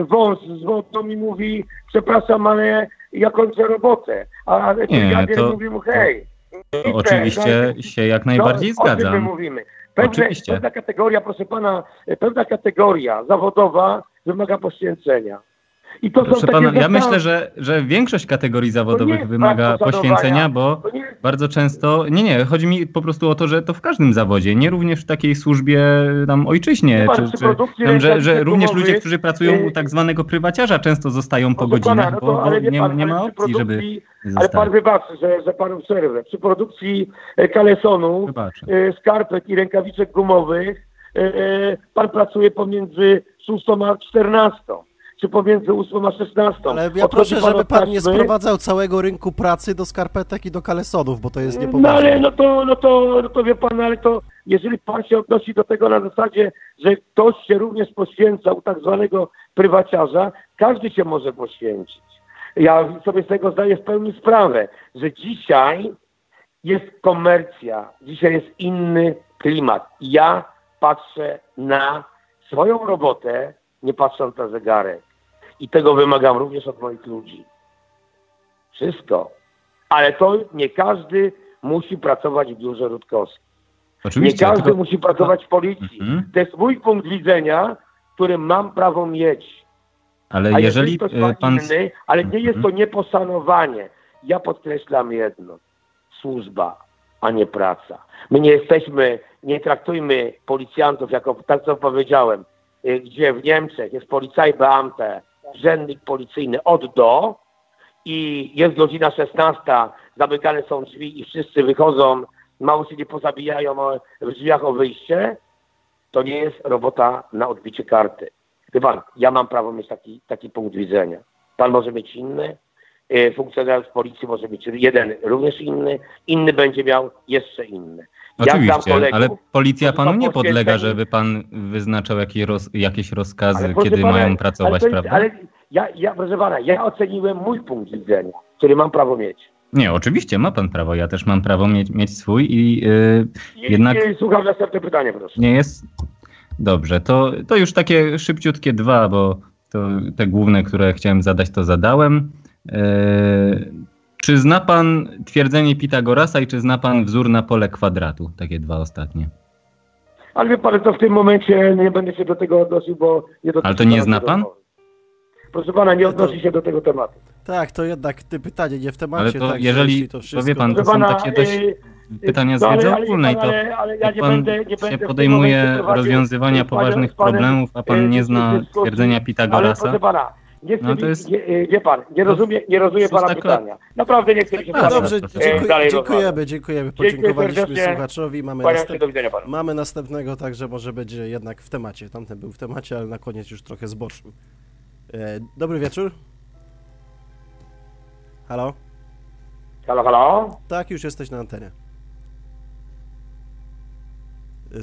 wąż z wodą i mówi, przepraszam, ale ja kończę robotę. A brygadier to- mówi mu, hej. To oczywiście ten, się jak no, najbardziej O tym my zgadzam. mówimy. Pewne, Oczywiście. Pewna kategoria, proszę pana, e, pewna kategoria zawodowa wymaga poświęcenia. I to Proszę są takie pana, ja myślę, że, że większość kategorii zawodowych wymaga poświęcenia, bo bardzo często, nie, nie, chodzi mi po prostu o to, że to w każdym zawodzie, nie również w takiej służbie tam ojczyźnie, czy, czy tam, że, że również ludzie, którzy pracują u y, tak zwanego prywaciarza często zostają po pana, godzinach, no to, bo, bo nie, pan, nie ma opcji, żeby Ale pan wybaczy, że, że panu przerwę. Przy produkcji e, Wybaczę. e, skarpet i rękawiczek gumowych e, pan pracuje pomiędzy 6 a 14. Czy pomiędzy 8 a 16. Ale ja proszę, pan żeby pan nie taśmy. sprowadzał całego rynku pracy do skarpetek i do kalesonów, bo to jest No ale niepoważne. no to, no to, no to wie pan, ale to jeżeli pan się odnosi do tego na zasadzie, że ktoś się również poświęca u tak zwanego prywaciarza, każdy się może poświęcić. Ja sobie z tego zdaję w pełni sprawę, że dzisiaj jest komercja, dzisiaj jest inny klimat. Ja patrzę na swoją robotę, nie patrząc na zegarek. I tego wymagam również od moich ludzi. Wszystko. Ale to nie każdy musi pracować w biurze Rutkowskim. Nie Oczywiście, każdy tylko- musi pracować w policji. Mhm. To jest mój punkt widzenia, który mam prawo mieć. Ale A jeżeli ktoś e, pan... inny, ale nie jest to Mhm. nieposzanowanie. Ja podkreślam jedno. Służba, a nie praca. My nie jesteśmy, nie traktujmy policjantów jako, tak co powiedziałem, y, gdzie w Niemczech jest policaj beamte, urzędnik policyjny od do i jest godzina 16, zamykane są drzwi i wszyscy wychodzą, mało się nie pozabijają w drzwiach o wyjście, to nie jest robota na odbicie karty. Wie pan, ja mam prawo mieć taki, taki punkt widzenia. Pan może mieć inny, funkcjonariusz policji może mieć jeden również inny, inny będzie miał jeszcze inny. Ja Oczywiście, kolegów, ale policja panu nie podlega, żeby pan wyznaczał jakieś, roz, jakieś rozkazy, kiedy pana, mają pracować, ale prawda? Ale ja, ja, proszę pana, ja oceniłem mój punkt widzenia, który mam prawo mieć. Nie, oczywiście ma pan prawo, ja też mam prawo mieć, mieć swój i yy, I, Jednak- i słucham następne pytanie, proszę. nie jest... Dobrze, to, to już takie szybciutkie dwa, bo to te główne, które chciałem zadać, to zadałem. Yy, czy zna pan twierdzenie Pitagorasa i czy zna pan wzór na pole kwadratu? Takie dwa ostatnie. Ale wie pan, to w tym momencie nie będę się do tego odnosił, bo nie dotyczy Ale to nie zna pan? Proszę pana, nie odnosi się do tego tematu. Tak, to jednak ty pytanie nie w temacie. Ale to tak, jeżeli, to to wszystko... wie pan, to Proszę są takie dość y, pytania z no, wiedzy ogólnej, to ale- ale ja jak nie pan będę- nie będę się podejmuje rozwiązywania panią- poważnych problemów, a y, pan nie zna twierdzenia Ale Pitagorasa, proszę pana, nie chcę No to jest- nie, y, wie pan, nie rozumie, nie rozumie pana taka- pytania. Naprawdę nie chcę mi się panem, dobrze, dziękuję, dalej dziękujemy, dziękujemy. Dziękuję Podziękowaliśmy serdecznie. słuchaczowi. Mamy, następ... do widzenia panu. Mamy następnego, także może będzie jednak w temacie. Tamten był w temacie, ale na koniec już trochę zboczył. E, dobry wieczór. Halo? Halo, halo? Tak, już jesteś na antenie.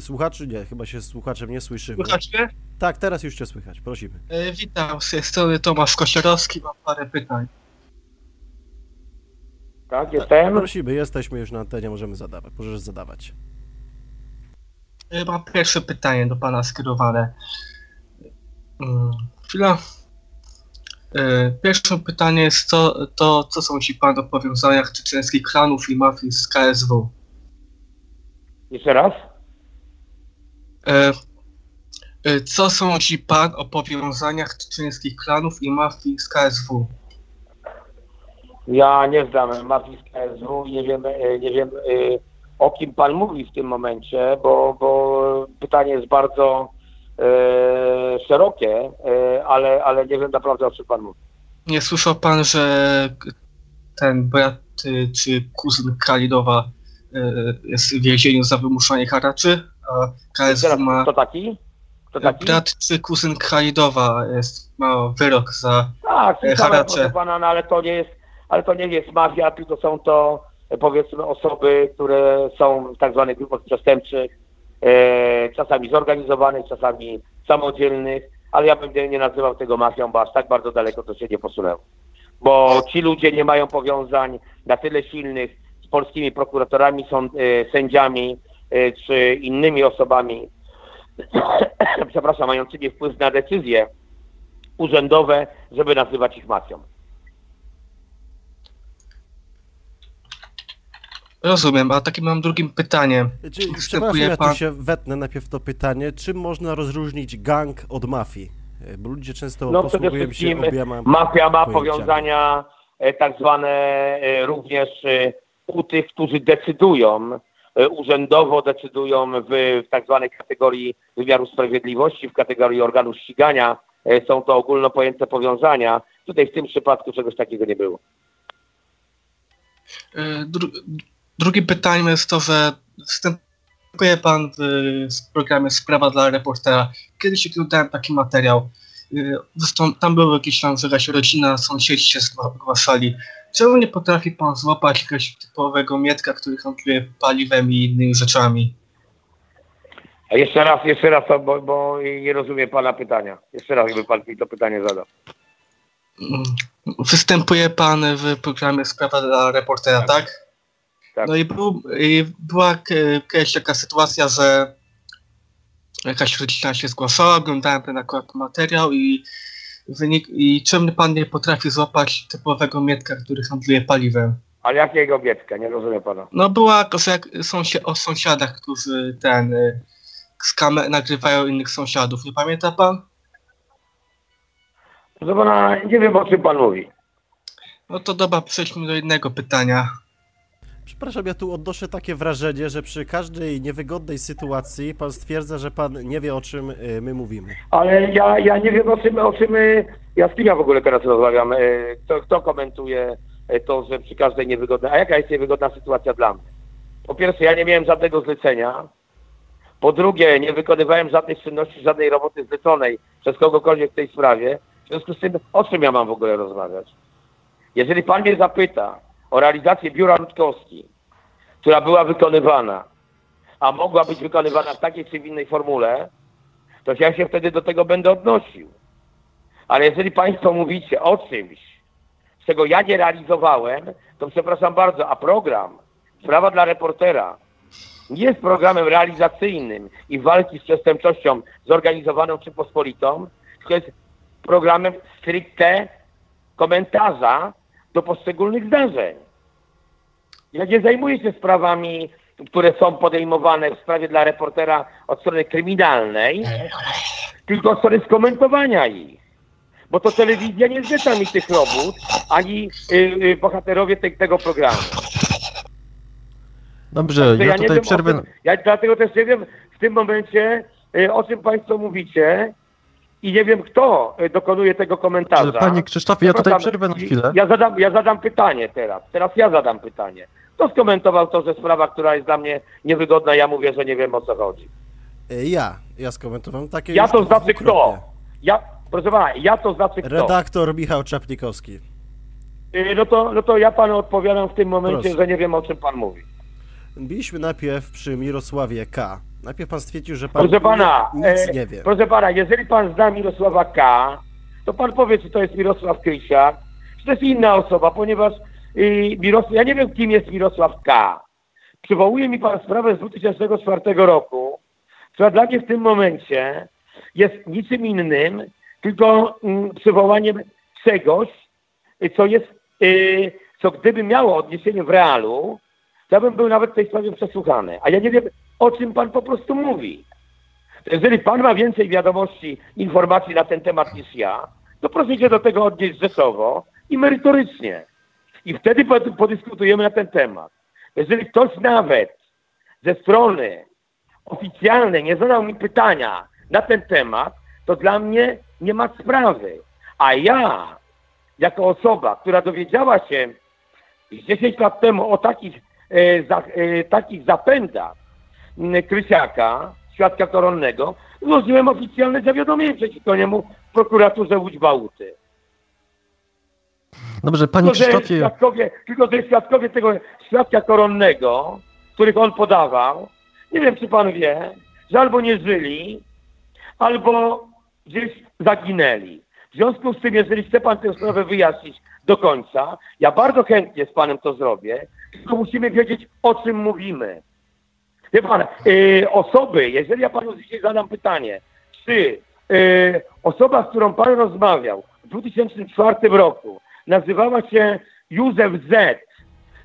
Słuchaczy? Nie, chyba się z słuchaczem nie słyszymy. Słychać mnie? Tak, teraz już cię słychać, prosimy. E, witam, z tej strony Tomasz Kosiorowski, mam parę pytań. Tak, jestem. Prosimy, jesteśmy już na antenie, możemy zadawać, możesz zadawać. E, mam pierwsze pytanie do pana skierowane. Mm, Chwila. E, Pierwsze pytanie jest to, to co są ci pan o powiązaniach czeczeńskich klanów i mafii z KSW? Jeszcze raz? E, e, Co sądzi pan o powiązaniach czeczeńskich klanów i mafii z KSW? Ja nie znam mafii z KSW, nie wiem, e, nie wiem o kim pan mówi w tym momencie, bo, bo pytanie jest bardzo e, szerokie, ale, ale nie wiem naprawdę o czym pan mówi. Nie słyszał pan, że ten brat czy kuzyn Kalidowa jest w więzieniu za wymuszanie haraczy, KSW ma kto taki? Kto taki? brat czy kuzyn Kalidowa jest, ma wyrok za Tak, e, haracze. pana, no, ale to nie jest, ale to nie jest mafia, tylko są to e, powiedzmy osoby, które są w tak zwanych grupach przestępczych, e, czasami zorganizowanych, czasami samodzielnych, ale ja bym nie- nazywał tego mafią, bo aż tak bardzo daleko to się nie posunęło. Bo ci ludzie nie mają powiązań na tyle silnych z polskimi prokuratorami, są e, sędziami e, czy innymi osobami, [coughs] przepraszam, mającymi wpływ na decyzje urzędowe, żeby nazywać ich mafią. Rozumiem, a takie mam drugim pytanie. Czy, przepraszam, ja tu pan- się wetnę najpierw to pytanie. Czym można rozróżnić gang od mafii? E, Bo ludzie często No przede posługują się wszystkim obiema mafia ma powiązania e, tak zwane e, również u tych, którzy decydują, urzędowo decydują w, w tak zwanej kategorii wymiaru sprawiedliwości, w kategorii organów ścigania. E, Są to ogólno pojęte powiązania. Tutaj w tym przypadku czegoś takiego nie było. Dru drugie pytanie jest to, że występuje pan w, programie Sprawa dla reportera. Kiedyś oglądałem taki materiał. Zresztą tam było jakieś tam, że rodzina, sąsiedzi się zgłaszali. Czemu nie potrafi pan złapać jakiegoś typowego mietka, który handluje paliwem i innymi rzeczami? A jeszcze raz, jeszcze raz, bo, bo nie rozumiem pana pytania. Jeszcze raz, jakby pan mi to pytanie zadał. Mm, Występuje pan w programie Sprawa dla reportera, Tak. tak? Tak. No i, był, i była kiedyś taka sytuacja, że jakaś rodzina się zgłaszała, oglądałem ten akurat materiał i wynik, i czemu pan nie potrafi złapać typowego mietka, który handluje paliwem? Ale jakiego obiecka? Nie rozumiem pana. No była, są się o sąsiadach, którzy ten y, z kamer nagrywają innych sąsiadów, nie pamięta pan? Proszę pana, nie wiem o czym pan mówi. No to dobra, przejdźmy do innego pytania. Przepraszam, ja tu odnoszę takie wrażenie, że przy każdej niewygodnej sytuacji pan stwierdza, że pan nie wie o czym y, my mówimy. Ale ja, ja nie wiem o czym, o czym y, ja z kim ja w ogóle teraz rozmawiam. y, Kto, kto komentuje to, że przy każdej niewygodnej. A jaka jest niewygodna sytuacja dla mnie? Po pierwsze, ja nie miałem żadnego zlecenia. Po drugie, nie wykonywałem żadnej czynności, żadnej roboty zleconej przez kogokolwiek w tej sprawie. W związku z tym, o czym ja mam w ogóle rozmawiać? Jeżeli pan mnie zapyta o realizację biura Rutkowski, która była wykonywana, a mogła być wykonywana w takiej czy w innej formule, to ja się wtedy do tego będę odnosił. Ale jeżeli Państwo mówicie o czymś, czego ja nie realizowałem, to przepraszam bardzo, a program Sprawa dla reportera nie jest programem realizacyjnym i walki z przestępczością zorganizowaną czy pospolitą, tylko jest programem stricte komentarza do poszczególnych zdarzeń. Ja nie zajmuję się sprawami, które są podejmowane w sprawie dla reportera od strony kryminalnej, tylko od strony skomentowania ich. bo to telewizja nie zleca mi tych robót, ani y, y, bohaterowie te, tego programu. Dobrze, ja nie tutaj przerwę... Czym, ja dlatego też nie wiem w tym momencie, y, o czym Państwo mówicie i nie wiem, kto dokonuje tego komentarza. Panie Krzysztofie, ja tutaj przerwę na chwilę. Ja zadam, ja zadam pytanie teraz. Teraz ja zadam pytanie. Kto skomentował to, że sprawa, która jest dla mnie niewygodna, ja mówię, że nie wiem o co chodzi. E, Ja, ja skomentowałem takie. Ja to znaczy kto? Ja, proszę pana, ja to znaczy kto? Redaktor Michał Czapnikowski. Y, No to, no to ja panu odpowiadam w tym momencie, Proszę. że nie wiem o czym pan mówi. Byliśmy najpierw przy Mirosławie K. Najpierw pan stwierdził, że pan Proszę pana, nic e, nie wie. proszę pana, jeżeli pan zna Mirosława K., to pan powie, czy to jest Mirosław Krysiak, czy to jest inna osoba, ponieważ Mirosław, ja nie wiem, kim jest Mirosław K. Przywołuje mi pan sprawę z 2004 roku, która dla mnie w tym momencie jest niczym innym, tylko mm, przywołaniem czegoś, y, co jest, y, co gdyby miało odniesienie w realu, to ja bym był nawet w tej sprawie przesłuchany. A ja nie wiem, o czym pan po prostu mówi. Jeżeli pan ma więcej wiadomości, informacji na ten temat niż ja, to proszę się do tego odnieść rzeczowo i merytorycznie. I wtedy pod- podyskutujemy na ten temat. Jeżeli ktoś nawet ze strony oficjalnej nie zadał mi pytania na ten temat, to dla mnie nie ma sprawy. A ja, jako osoba, która dowiedziała się 10 lat temu o takich, e, za, e, takich zapędach Krysiaka, świadka koronnego, złożyłem oficjalne zawiadomienie przeciwko niemu w prokuraturze Łódź Bałuty. Dobrze, panie Tylko, Krzysztofie, świadkowie, tylko, że świadkowie tego świadka koronnego, których on podawał, nie wiem, czy pan wie, że albo nie żyli, albo gdzieś zaginęli. W związku z tym, jeżeli chce pan tę sprawę wyjaśnić do końca, ja bardzo chętnie z panem to zrobię, tylko musimy wiedzieć, o czym mówimy. Wie pan, y, osoby, jeżeli ja panu dzisiaj zadam pytanie, czy y, osoba, z którą pan rozmawiał w 2004 roku, nazywała się Józef Z.,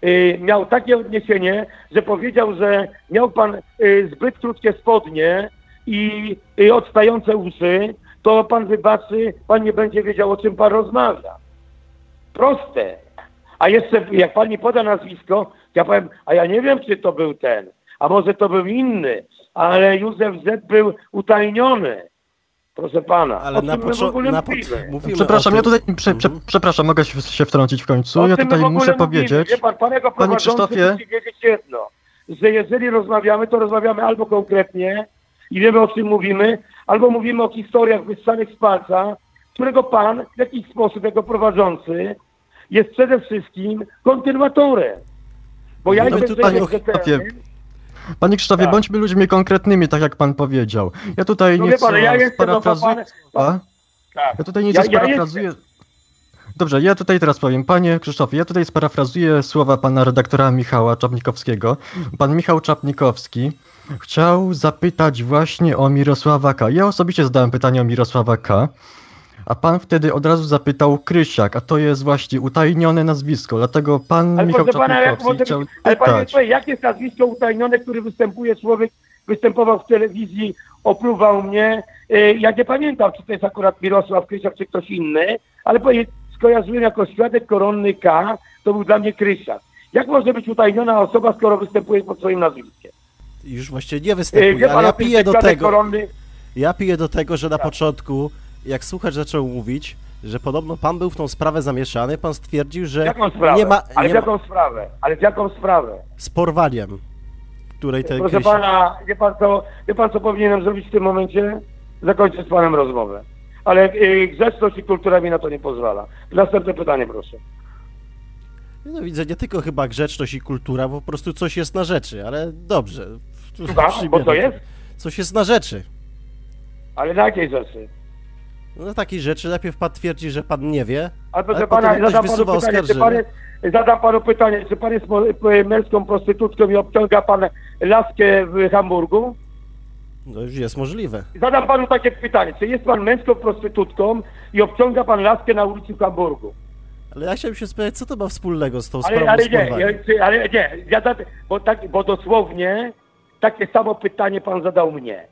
y, miał takie odniesienie, że powiedział, że miał pan y, zbyt krótkie spodnie i y, odstające uszy, to pan wybaczy, pan nie będzie wiedział, o czym pan rozmawia. Proste. A jeszcze, jak pan mi poda nazwisko, ja powiem, a ja nie wiem, czy to był ten, a może to był inny, ale Józef Z. był utajniony. Proszę pana. Ale na czym my w początku. ogóle Na mówimy? mówimy przepraszam, ja tutaj, prze, prze, Mhm. przepraszam, mogę się, się wtrącić w końcu. O Ja tutaj muszę mówimy. powiedzieć, Wie pan, pan jako Panie Krzysztofie- musi wiedzieć jedno, że jeżeli rozmawiamy, to rozmawiamy albo konkretnie i wiemy o czym mówimy, albo mówimy o historiach wyssanych z palca, którego pan w jakiś sposób jako prowadzący jest przede wszystkim kontynuatorem. Bo ja No jestem tutaj, rzetelnym. Panie Krzysztofie, Tak. bądźmy ludźmi konkretnymi, tak jak pan powiedział. Ja tutaj No nie chcę ja jestem parafrazu- pan, A? tak. Ja tutaj nieco Ja- ja sparafrazuję. Dobrze, ja tutaj teraz powiem. Panie Krzysztofie, ja tutaj sparafrazuję słowa pana redaktora Michała Czapnikowskiego. Pan Michał Czapnikowski chciał zapytać właśnie o Mirosława K. Ja osobiście zadałem pytanie o Mirosława K. A pan wtedy od razu zapytał Krysiak, a to jest właśnie utajnione nazwisko, dlatego pan Ale Michał pana, jak może chciał ale panie powie, jakie jest nazwisko utajnione, który występuje człowiek, występował w telewizji, opluwał mnie. E, Ja nie pamiętam, czy to jest akurat Mirosław Krysiak, czy ktoś inny, ale skojarzyłem jako świadek koronny K, to był dla mnie Krysiak. Jak może być utajniona osoba, skoro występuje pod swoim nazwiskiem? Już właściwie nie E, występuje, ale ja piję do tego. Koronny, Ja piję do tego, że na Tak. początku, jak słuchacz zaczął mówić, że podobno pan był w tą sprawę zamieszany, pan stwierdził, że jaką sprawę? nie ma, ale nie w ma jaką sprawę? Ale w jaką sprawę? z porwaniem, w której ten Proszę pana, wie pan, co, wie pan co powinienem zrobić w tym momencie? Zakończyć z panem rozmowę. Ale y, grzeczność i kultura mi na to nie pozwala. Następne pytanie, proszę. No widzę nie tylko chyba grzeczność i kultura, bo po prostu coś jest na rzeczy, ale dobrze. Słucham, bo co jest? Coś jest na rzeczy. Ale na jakiej rzeczy? No takiej rzeczy najpierw pan twierdzi, że pan nie wie, Ale proszę Ale pana, zadam panu pytanie, czy pan jest, zadam panu pytanie, czy pan jest p- męską prostytutką i obciąga pan laskę w Hamburgu? no już jest możliwe. Zadam panu takie pytanie, czy jest pan męską prostytutką i obciąga pan laskę na ulicy w Hamburgu? Ale ja chciałem się spytać, co to ma wspólnego z tą Ale, sprawą ale nie, ja- ale nie, ja bo, tak, bo dosłownie takie samo pytanie pan zadał mnie.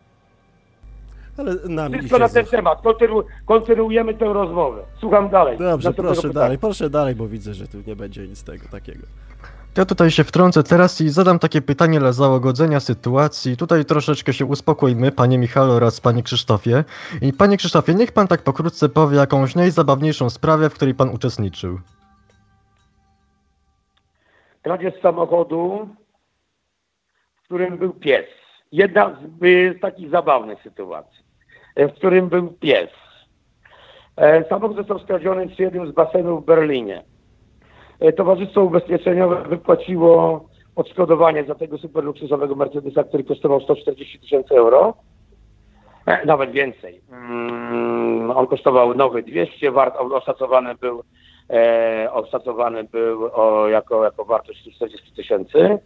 Ale nami Wszystko na ten temat. Kontynu, kontynuujemy tę rozmowę. Słucham dalej. Dobrze, proszę dalej, proszę dalej, bo widzę, że tu nie będzie nic tego takiego. Ja tutaj się wtrącę teraz i zadam takie pytanie dla załagodzenia sytuacji. Tutaj troszeczkę się uspokójmy, panie Michale oraz panie Krzysztofie. I panie Krzysztofie, niech pan tak pokrótce powie jakąś najzabawniejszą sprawę, w której pan uczestniczył. kradzież samochodu, w którym był pies. Jedna z, y, takich zabawnych sytuacji, w którym był pies. E, Samochód został skradziony przy jednym z basenów w Berlinie. E, Towarzystwo Ubezpieczeniowe wypłaciło odszkodowanie za tego super luksusowego Mercedesa, który kosztował 140 tysięcy euro. E, Nawet więcej. Mm, On kosztował nowy 200, wart, oszacowany był e, oszacowany był o, jako, jako wartość 40 tysięcy.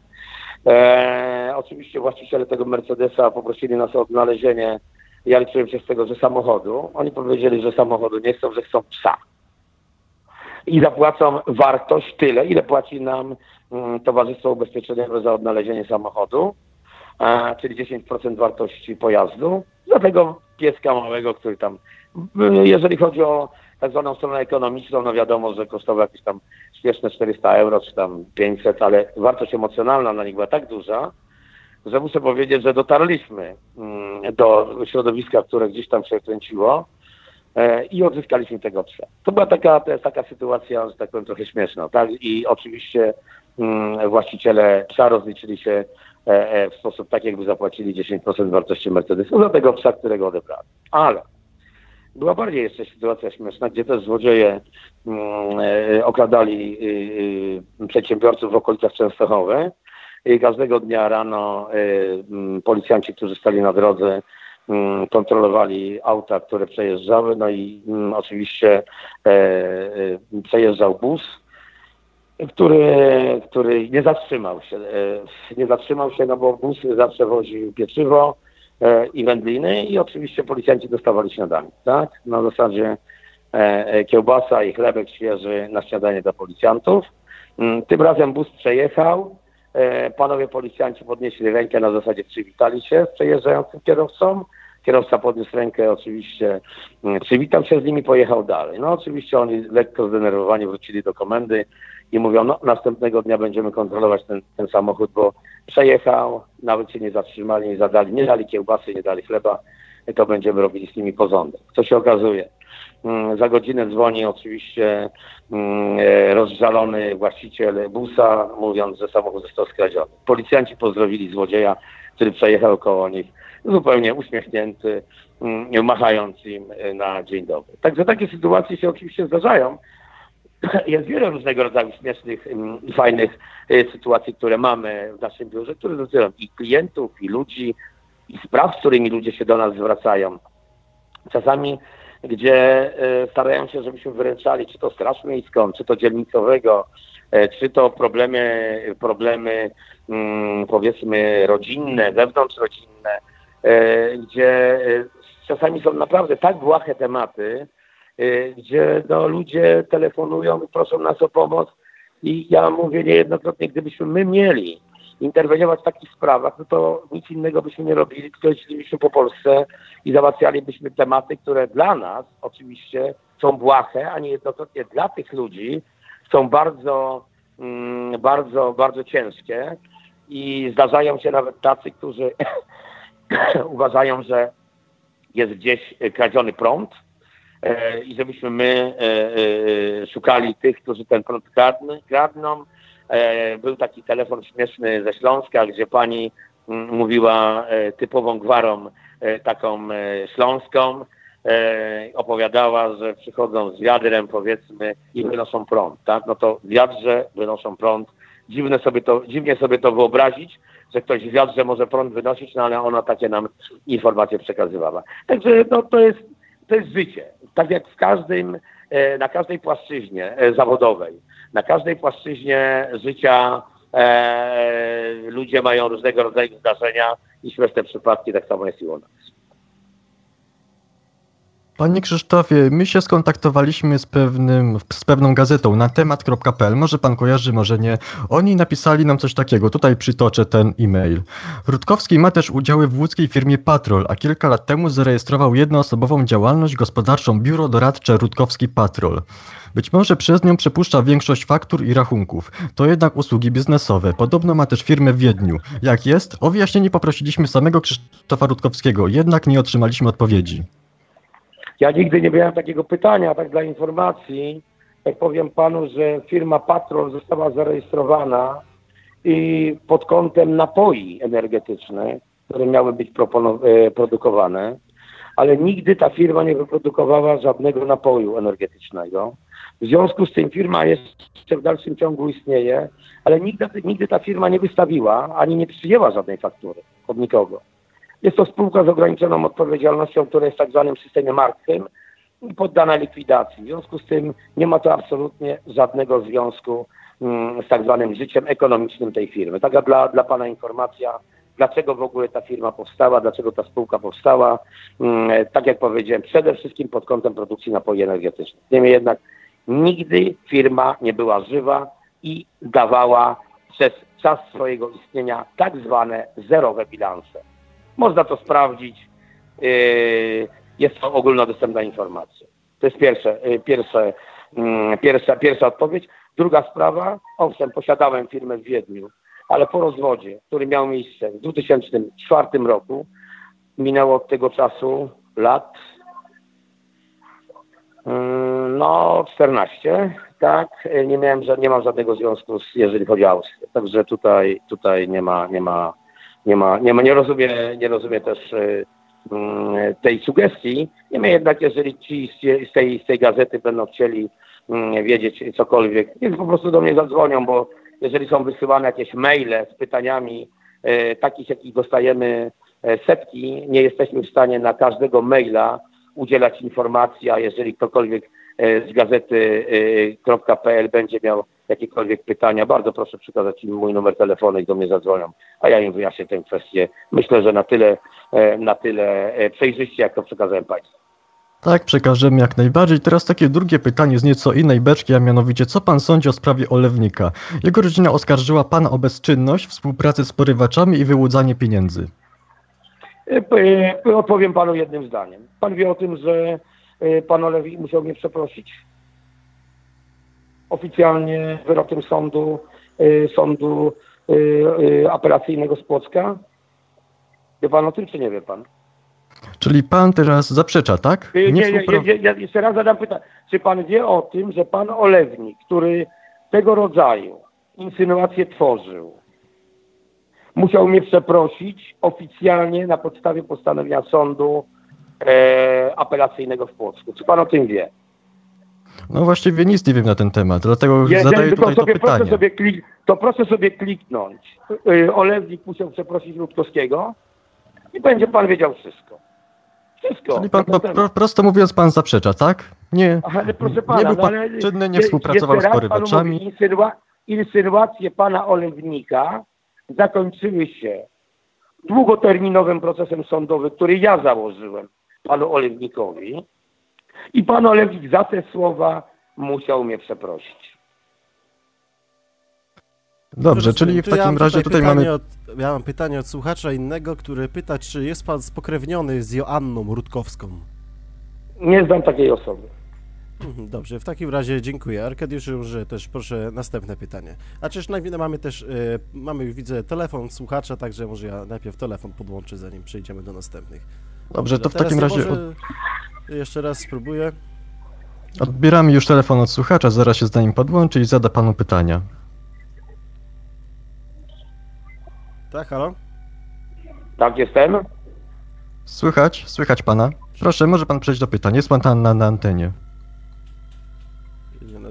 E, oczywiście właściciele tego Mercedesa poprosili nas o odnalezienie, ja liczyłem się z tego, że samochodu. Oni powiedzieli, że samochodu nie chcą, że chcą psa. I zapłacą wartość tyle, ile płaci nam mm, Towarzystwo Ubezpieczeniowe za odnalezienie samochodu, czyli 10% wartości pojazdu, za tego pieska małego, który tam, m, jeżeli chodzi o tak zwaną stronę ekonomiczną, no wiadomo, że kosztował jakieś tam śmieszne 400 euro, czy tam 500, ale wartość emocjonalna na nich była tak duża, że muszę powiedzieć, że dotarliśmy mm, do środowiska, które gdzieś tam się kręciło e, i odzyskaliśmy tego psa. To była taka, taka sytuacja, że tak powiem, trochę śmieszna, tak? I oczywiście mm, właściciele psa rozliczyli się e, e, w sposób tak, jakby zapłacili 10% wartości Mercedesa za tego psa, którego odebrali. Ale była bardziej jeszcze sytuacja śmieszna, gdzie też złodzieje mm, okradali y, y, przedsiębiorców w okolicach Częstochowy każdego dnia rano y, mm, policjanci, którzy stali na drodze, mm, kontrolowali auta, które przejeżdżały, no i mm, oczywiście e, e, przejeżdżał bus, który, który nie zatrzymał się. e, Nie zatrzymał się, no bo bus zawsze woził pieczywo, i wędliny i oczywiście policjanci dostawali śniadanie, tak? Na zasadzie kiełbasa i chlebek świeży na śniadanie dla policjantów. Tym razem bus przejechał, panowie policjanci podnieśli rękę na zasadzie przywitali się z przejeżdżającym kierowcą. Kierowca podniósł rękę, oczywiście mm, przywitał się z nimi, pojechał dalej. No oczywiście oni lekko zdenerwowani wrócili do komendy i mówią, no następnego dnia będziemy kontrolować ten, ten samochód, bo przejechał, nawet się nie zatrzymali, nie zadali, nie dali kiełbasy, nie dali chleba, to będziemy robili z nimi porządek. Co się okazuje? Mm, Za godzinę dzwoni oczywiście mm, e, rozżalony właściciel busa, mówiąc, że samochód został skradziony. Policjanci pozdrowili złodzieja, który przejechał koło nich, zupełnie uśmiechnięty, mm, machając im e, na dzień dobry. Także takie sytuacje się oczywiście zdarzają. [clears throat] Jest wiele różnego rodzaju śmiesznych i fajnych e, sytuacji, które mamy w naszym biurze, które dotyczą i klientów, i ludzi, i spraw, z którymi ludzie się do nas zwracają. Czasami, gdzie e, starają się, żebyśmy wyręczali, czy to Straż Miejską, czy to dzielnicowego, e, czy to problemy, problemy mm, powiedzmy rodzinne, wewnątrzrodzinne, e, gdzie czasami są naprawdę tak błahe tematy, gdzie no, ludzie telefonują i proszą nas o pomoc. I ja mówię niejednokrotnie, gdybyśmy my mieli interweniować w takich sprawach, no to nic innego byśmy nie robili, tylko jeździlibyśmy po Polsce i załatwialibyśmy tematy, które dla nas oczywiście są błahe, a niejednokrotnie dla tych ludzi są bardzo, mm, bardzo, bardzo ciężkie i zdarzają się nawet tacy, którzy [coughs] uważają, że jest gdzieś kradziony prąd e, i żebyśmy my e, e, szukali tych, którzy ten prąd kradną. E, Był taki telefon śmieszny ze Śląska, gdzie pani mm, mówiła e, typową gwarą e, taką e, śląską. E, opowiadała, że przychodzą z wiadrem powiedzmy i wynoszą prąd, tak? No to w wiadrze wynoszą prąd. Dziwne sobie to, dziwnie sobie to wyobrazić, że ktoś w wiadrze może prąd wynosić, no ale ona takie nam informacje przekazywała. Także no, to, jest, to jest życie. Tak jak w każdym, e, na każdej płaszczyźnie e, zawodowej, na każdej płaszczyźnie życia e, ludzie mają różnego rodzaju zdarzenia i śmieszne przypadki, tak samo jest i u nas. Panie Krzysztofie, my się skontaktowaliśmy z, pewnym, z pewną gazetą na temat.pl. Może pan kojarzy, może nie. Oni napisali nam coś takiego. Tutaj przytoczę ten e-mail. Rutkowski ma też udziały w łódzkiej firmie Patrol, a kilka lat temu zarejestrował jednoosobową działalność gospodarczą Biuro Doradcze Rutkowski Patrol. Być może przez nią przepuszcza większość faktur i rachunków. To jednak usługi biznesowe. Podobno ma też firmę w Wiedniu. Jak jest? O wyjaśnienie poprosiliśmy samego Krzysztofa Rutkowskiego, jednak nie otrzymaliśmy odpowiedzi. Ja nigdy nie miałem takiego pytania, tak dla informacji. Jak powiem panu, że firma Patrol została zarejestrowana i pod kątem napoi energetycznych, które miały być e, produkowane, ale nigdy ta firma nie wyprodukowała żadnego napoju energetycznego. W związku z tym firma jeszcze w dalszym ciągu istnieje, ale nigdy, nigdy ta firma nie wystawiła ani nie przyjęła żadnej faktury od nikogo. Jest to spółka z ograniczoną odpowiedzialnością, która jest w tak zwanym systemie martwym i poddana likwidacji. W związku z tym nie ma to absolutnie żadnego związku mm, z tak zwanym życiem ekonomicznym tej firmy. Taka dla, dla Pana informacja, dlaczego w ogóle ta firma powstała, dlaczego ta spółka powstała. Mm, Tak jak powiedziałem, przede wszystkim pod kątem produkcji napoi energetycznych. Niemniej jednak nigdy firma nie była żywa i dawała przez czas swojego istnienia tak zwane zerowe bilanse. Można to sprawdzić. Yy, Jest to ogólnodostępna informacja. To jest pierwsze, yy, pierwsze, mm, pierwsza, pierwsza odpowiedź. Druga sprawa, owszem, posiadałem firmę w Wiedniu, ale po rozwodzie, który miał miejsce w 2004 roku, minęło od tego czasu lat, no 14, tak, nie miałem, nie mam żadnego związku, z, jeżeli chodzi o Austrię. Także tutaj, tutaj nie ma, nie ma, nie ma, nie ma, nie rozumiem, nie rozumiem też y, mm, tej sugestii. Niemniej jednak, jeżeli ci z, tej, z tej gazety będą chcieli mm, wiedzieć cokolwiek, niech po prostu do mnie zadzwonią, bo jeżeli są wysyłane jakieś maile z pytaniami e, takich, jakich dostajemy e, setki, nie jesteśmy w stanie na każdego maila udzielać informacji, a jeżeli ktokolwiek e, z gazety.pl będzie miał jakiekolwiek pytania, bardzo proszę przekazać im mój numer telefonu i do mnie zadzwonią, a ja im wyjaśnię tę kwestię. Myślę, że na tyle, e, na tyle e, przejrzyście, jak to przekazałem Państwu. Tak, przekażemy jak najbardziej. Teraz takie drugie pytanie z nieco innej beczki, a mianowicie, co pan sądzi o sprawie Olewnika? Jego rodzina oskarżyła pana o bezczynność, współpracę z porywaczami i wyłudzanie pieniędzy. E, e, Odpowiem panu jednym zdaniem. Pan wie o tym, że e, pan Olewik musiał mnie przeprosić. Oficjalnie wyrokiem sądu, sądu apelacyjnego z Płocka. Wie pan o tym, czy nie wie pan? Czyli pan teraz zaprzecza, tak? Nie, nie, nie, współpra- nie, nie, jeszcze raz zadam pytanie. Czy pan wie o tym, że pan Olewnik, który tego rodzaju insynuacje tworzył, musiał mnie przeprosić oficjalnie na podstawie postanowienia sądu e, apelacyjnego w Płocku. Czy pan o tym wie? No właściwie nic nie wiem na ten temat, dlatego Jeżeli zadaję tutaj to sobie, proszę pytanie. sobie klik, to proszę sobie kliknąć. E, Olewnik musiał przeprosić Rutkowskiego i będzie pan wiedział wszystko. Wszystko. Czyli pan, po, pro, prosto mówiąc, pan zaprzecza, tak? Nie, Ale proszę nie pana, był no pan ale czynny, nie współpracował z porywaczami. insynuacje pana Olewnika zakończyły się długoterminowym procesem sądowym, który ja założyłem panu Olewnikowi i pan Olewnik za te słowa musiał mnie przeprosić. Dobrze, czyli w To ja takim mam razie tutaj mamy... Od, ja mam pytanie od słuchacza innego, który pyta, czy jest pan spokrewniony z Joanną Rutkowską? Nie znam takiej osoby. Mhm, Dobrze, w takim razie dziękuję. Arkadiuszu, że też proszę następne pytanie. A czyż najpierw mamy też, e, mamy widzę telefon słuchacza, także może ja najpierw telefon podłączę, zanim przejdziemy do następnych. Dobrze, to w takim razie od, może jeszcze raz spróbuję. odbieramy już telefon od słuchacza, zaraz się z nim podłączy i zada panu pytania. Tak, halo? Tak jestem? Słychać? Słychać pana? Proszę, może pan przejść do pytań. Jest pan tam na, na antenie.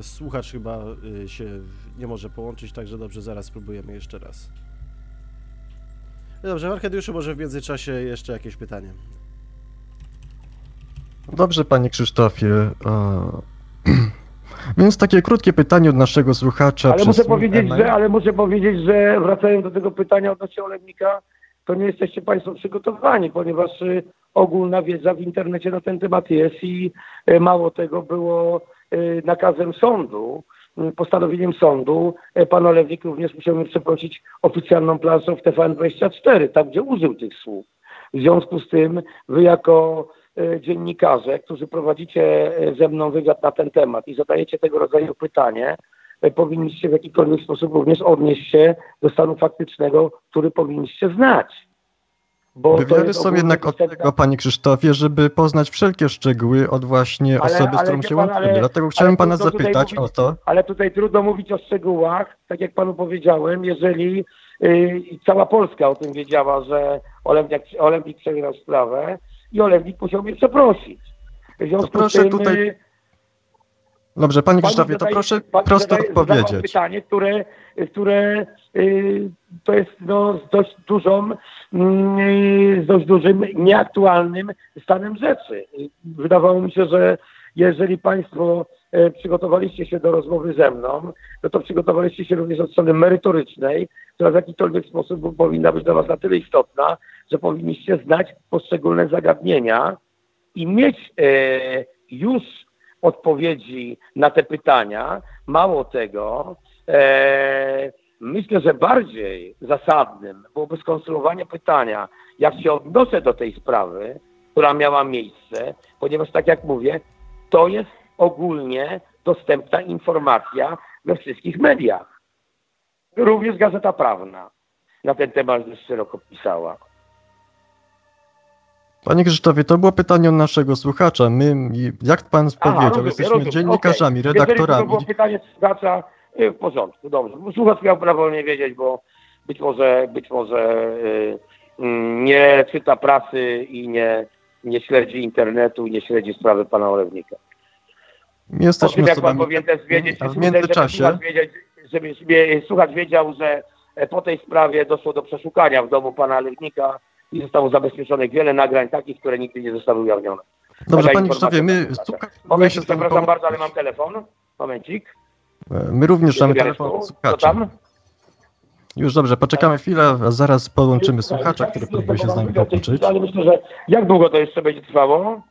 Słuchacz chyba y, się nie może połączyć, także dobrze, zaraz spróbujemy jeszcze raz. Dobrze, Arkadiuszu, może w międzyczasie jeszcze jakieś pytanie. Dobrze, panie Krzysztofie. [clears throat] Więc takie krótkie pytanie od naszego słuchacza. Ale muszę powiedzieć, e-mail. że, ale muszę powiedzieć, że wracając do tego pytania odnośnie Olewnika, to nie jesteście Państwo przygotowani, ponieważ y, ogólna wiedza w internecie na ten temat jest i y, mało tego było nakazem sądu, y, postanowieniem sądu, y, pan Olewnik również musiał mnie przeprosić oficjalną planszą w TVN24, tam gdzie użył tych słów. W związku z tym wy jako e, dziennikarze, którzy prowadzicie e, ze mną wywiad na ten temat i zadajecie tego rodzaju pytanie, e, powinniście w jakikolwiek sposób również odnieść się do stanu faktycznego, który powinniście znać. Wywiady są jednak od tego, panie Krzysztofie, żeby poznać wszelkie szczegóły od właśnie Ale- osoby, z ale którą wie się pan, łączymy. Dlatego chciałem pana zapytać mówić- o to. Ale tutaj trudno mówić o szczegółach, tak jak panu powiedziałem, jeżeli y, cała Polska o tym wiedziała, że Olewnik, Olewnik przegrał sprawę i Olewnik musiał mnie przeprosić. W związku proszę z tym, tutaj y, Dobrze, panie Pani Krzysztofie, to proszę prosto zadaje- odpowiedzieć. pytanie, które, które y, to jest no, z dość dużą, mm, y, z dość dużym, nieaktualnym stanem rzeczy. Wydawało mi się, że jeżeli Państwo e, przygotowaliście się do rozmowy ze mną, no to przygotowaliście się również od strony merytorycznej, która w jakikolwiek sposób powinna być dla Was na tyle istotna, że powinniście znać poszczególne zagadnienia i mieć e, już odpowiedzi na te pytania. Mało tego, e, myślę, że bardziej zasadnym byłoby skonstruowanie pytania, jak się odnoszę do tej sprawy, która miała miejsce, ponieważ tak jak mówię, to jest ogólnie dostępna informacja we wszystkich mediach. Również Gazeta Prawna na ten temat już szeroko pisała. Panie Krzysztofie, to było pytanie od naszego słuchacza. My, jak pan Aha, powiedział, rozumiem, jesteśmy rozumiem. dziennikarzami, Okej. Jeżeli to redaktorami. było pytanie słuchacza, y, w porządku, dobrze. Słuchacz miał prawo nie wiedzieć, bo być może, być może y, mm, nie czyta prasy i nie, nie śledzi internetu i nie śledzi sprawy pana Olewnika. My jesteśmy tym, jak pan powinien też wiedzieć, w żeby- międzyczasie- żeby wiedzieć, żeby słuchacz wiedział, że e, po tej sprawie doszło do przeszukania w domu pana Lewnika i zostało zabezpieczonych wiele nagrań takich, które nigdy nie zostały ujawnione. Dobrze, panie Krzysztofie, my, próbuje się przepraszam bardzo, ale mam telefon. Momencik. My również mamy telefon słuchacza. tam? Już dobrze, poczekamy chwilę, a zaraz połączymy słuchacza, który próbuje się z nami połączyć. Ale myślę, że jak długo to jeszcze będzie trwało?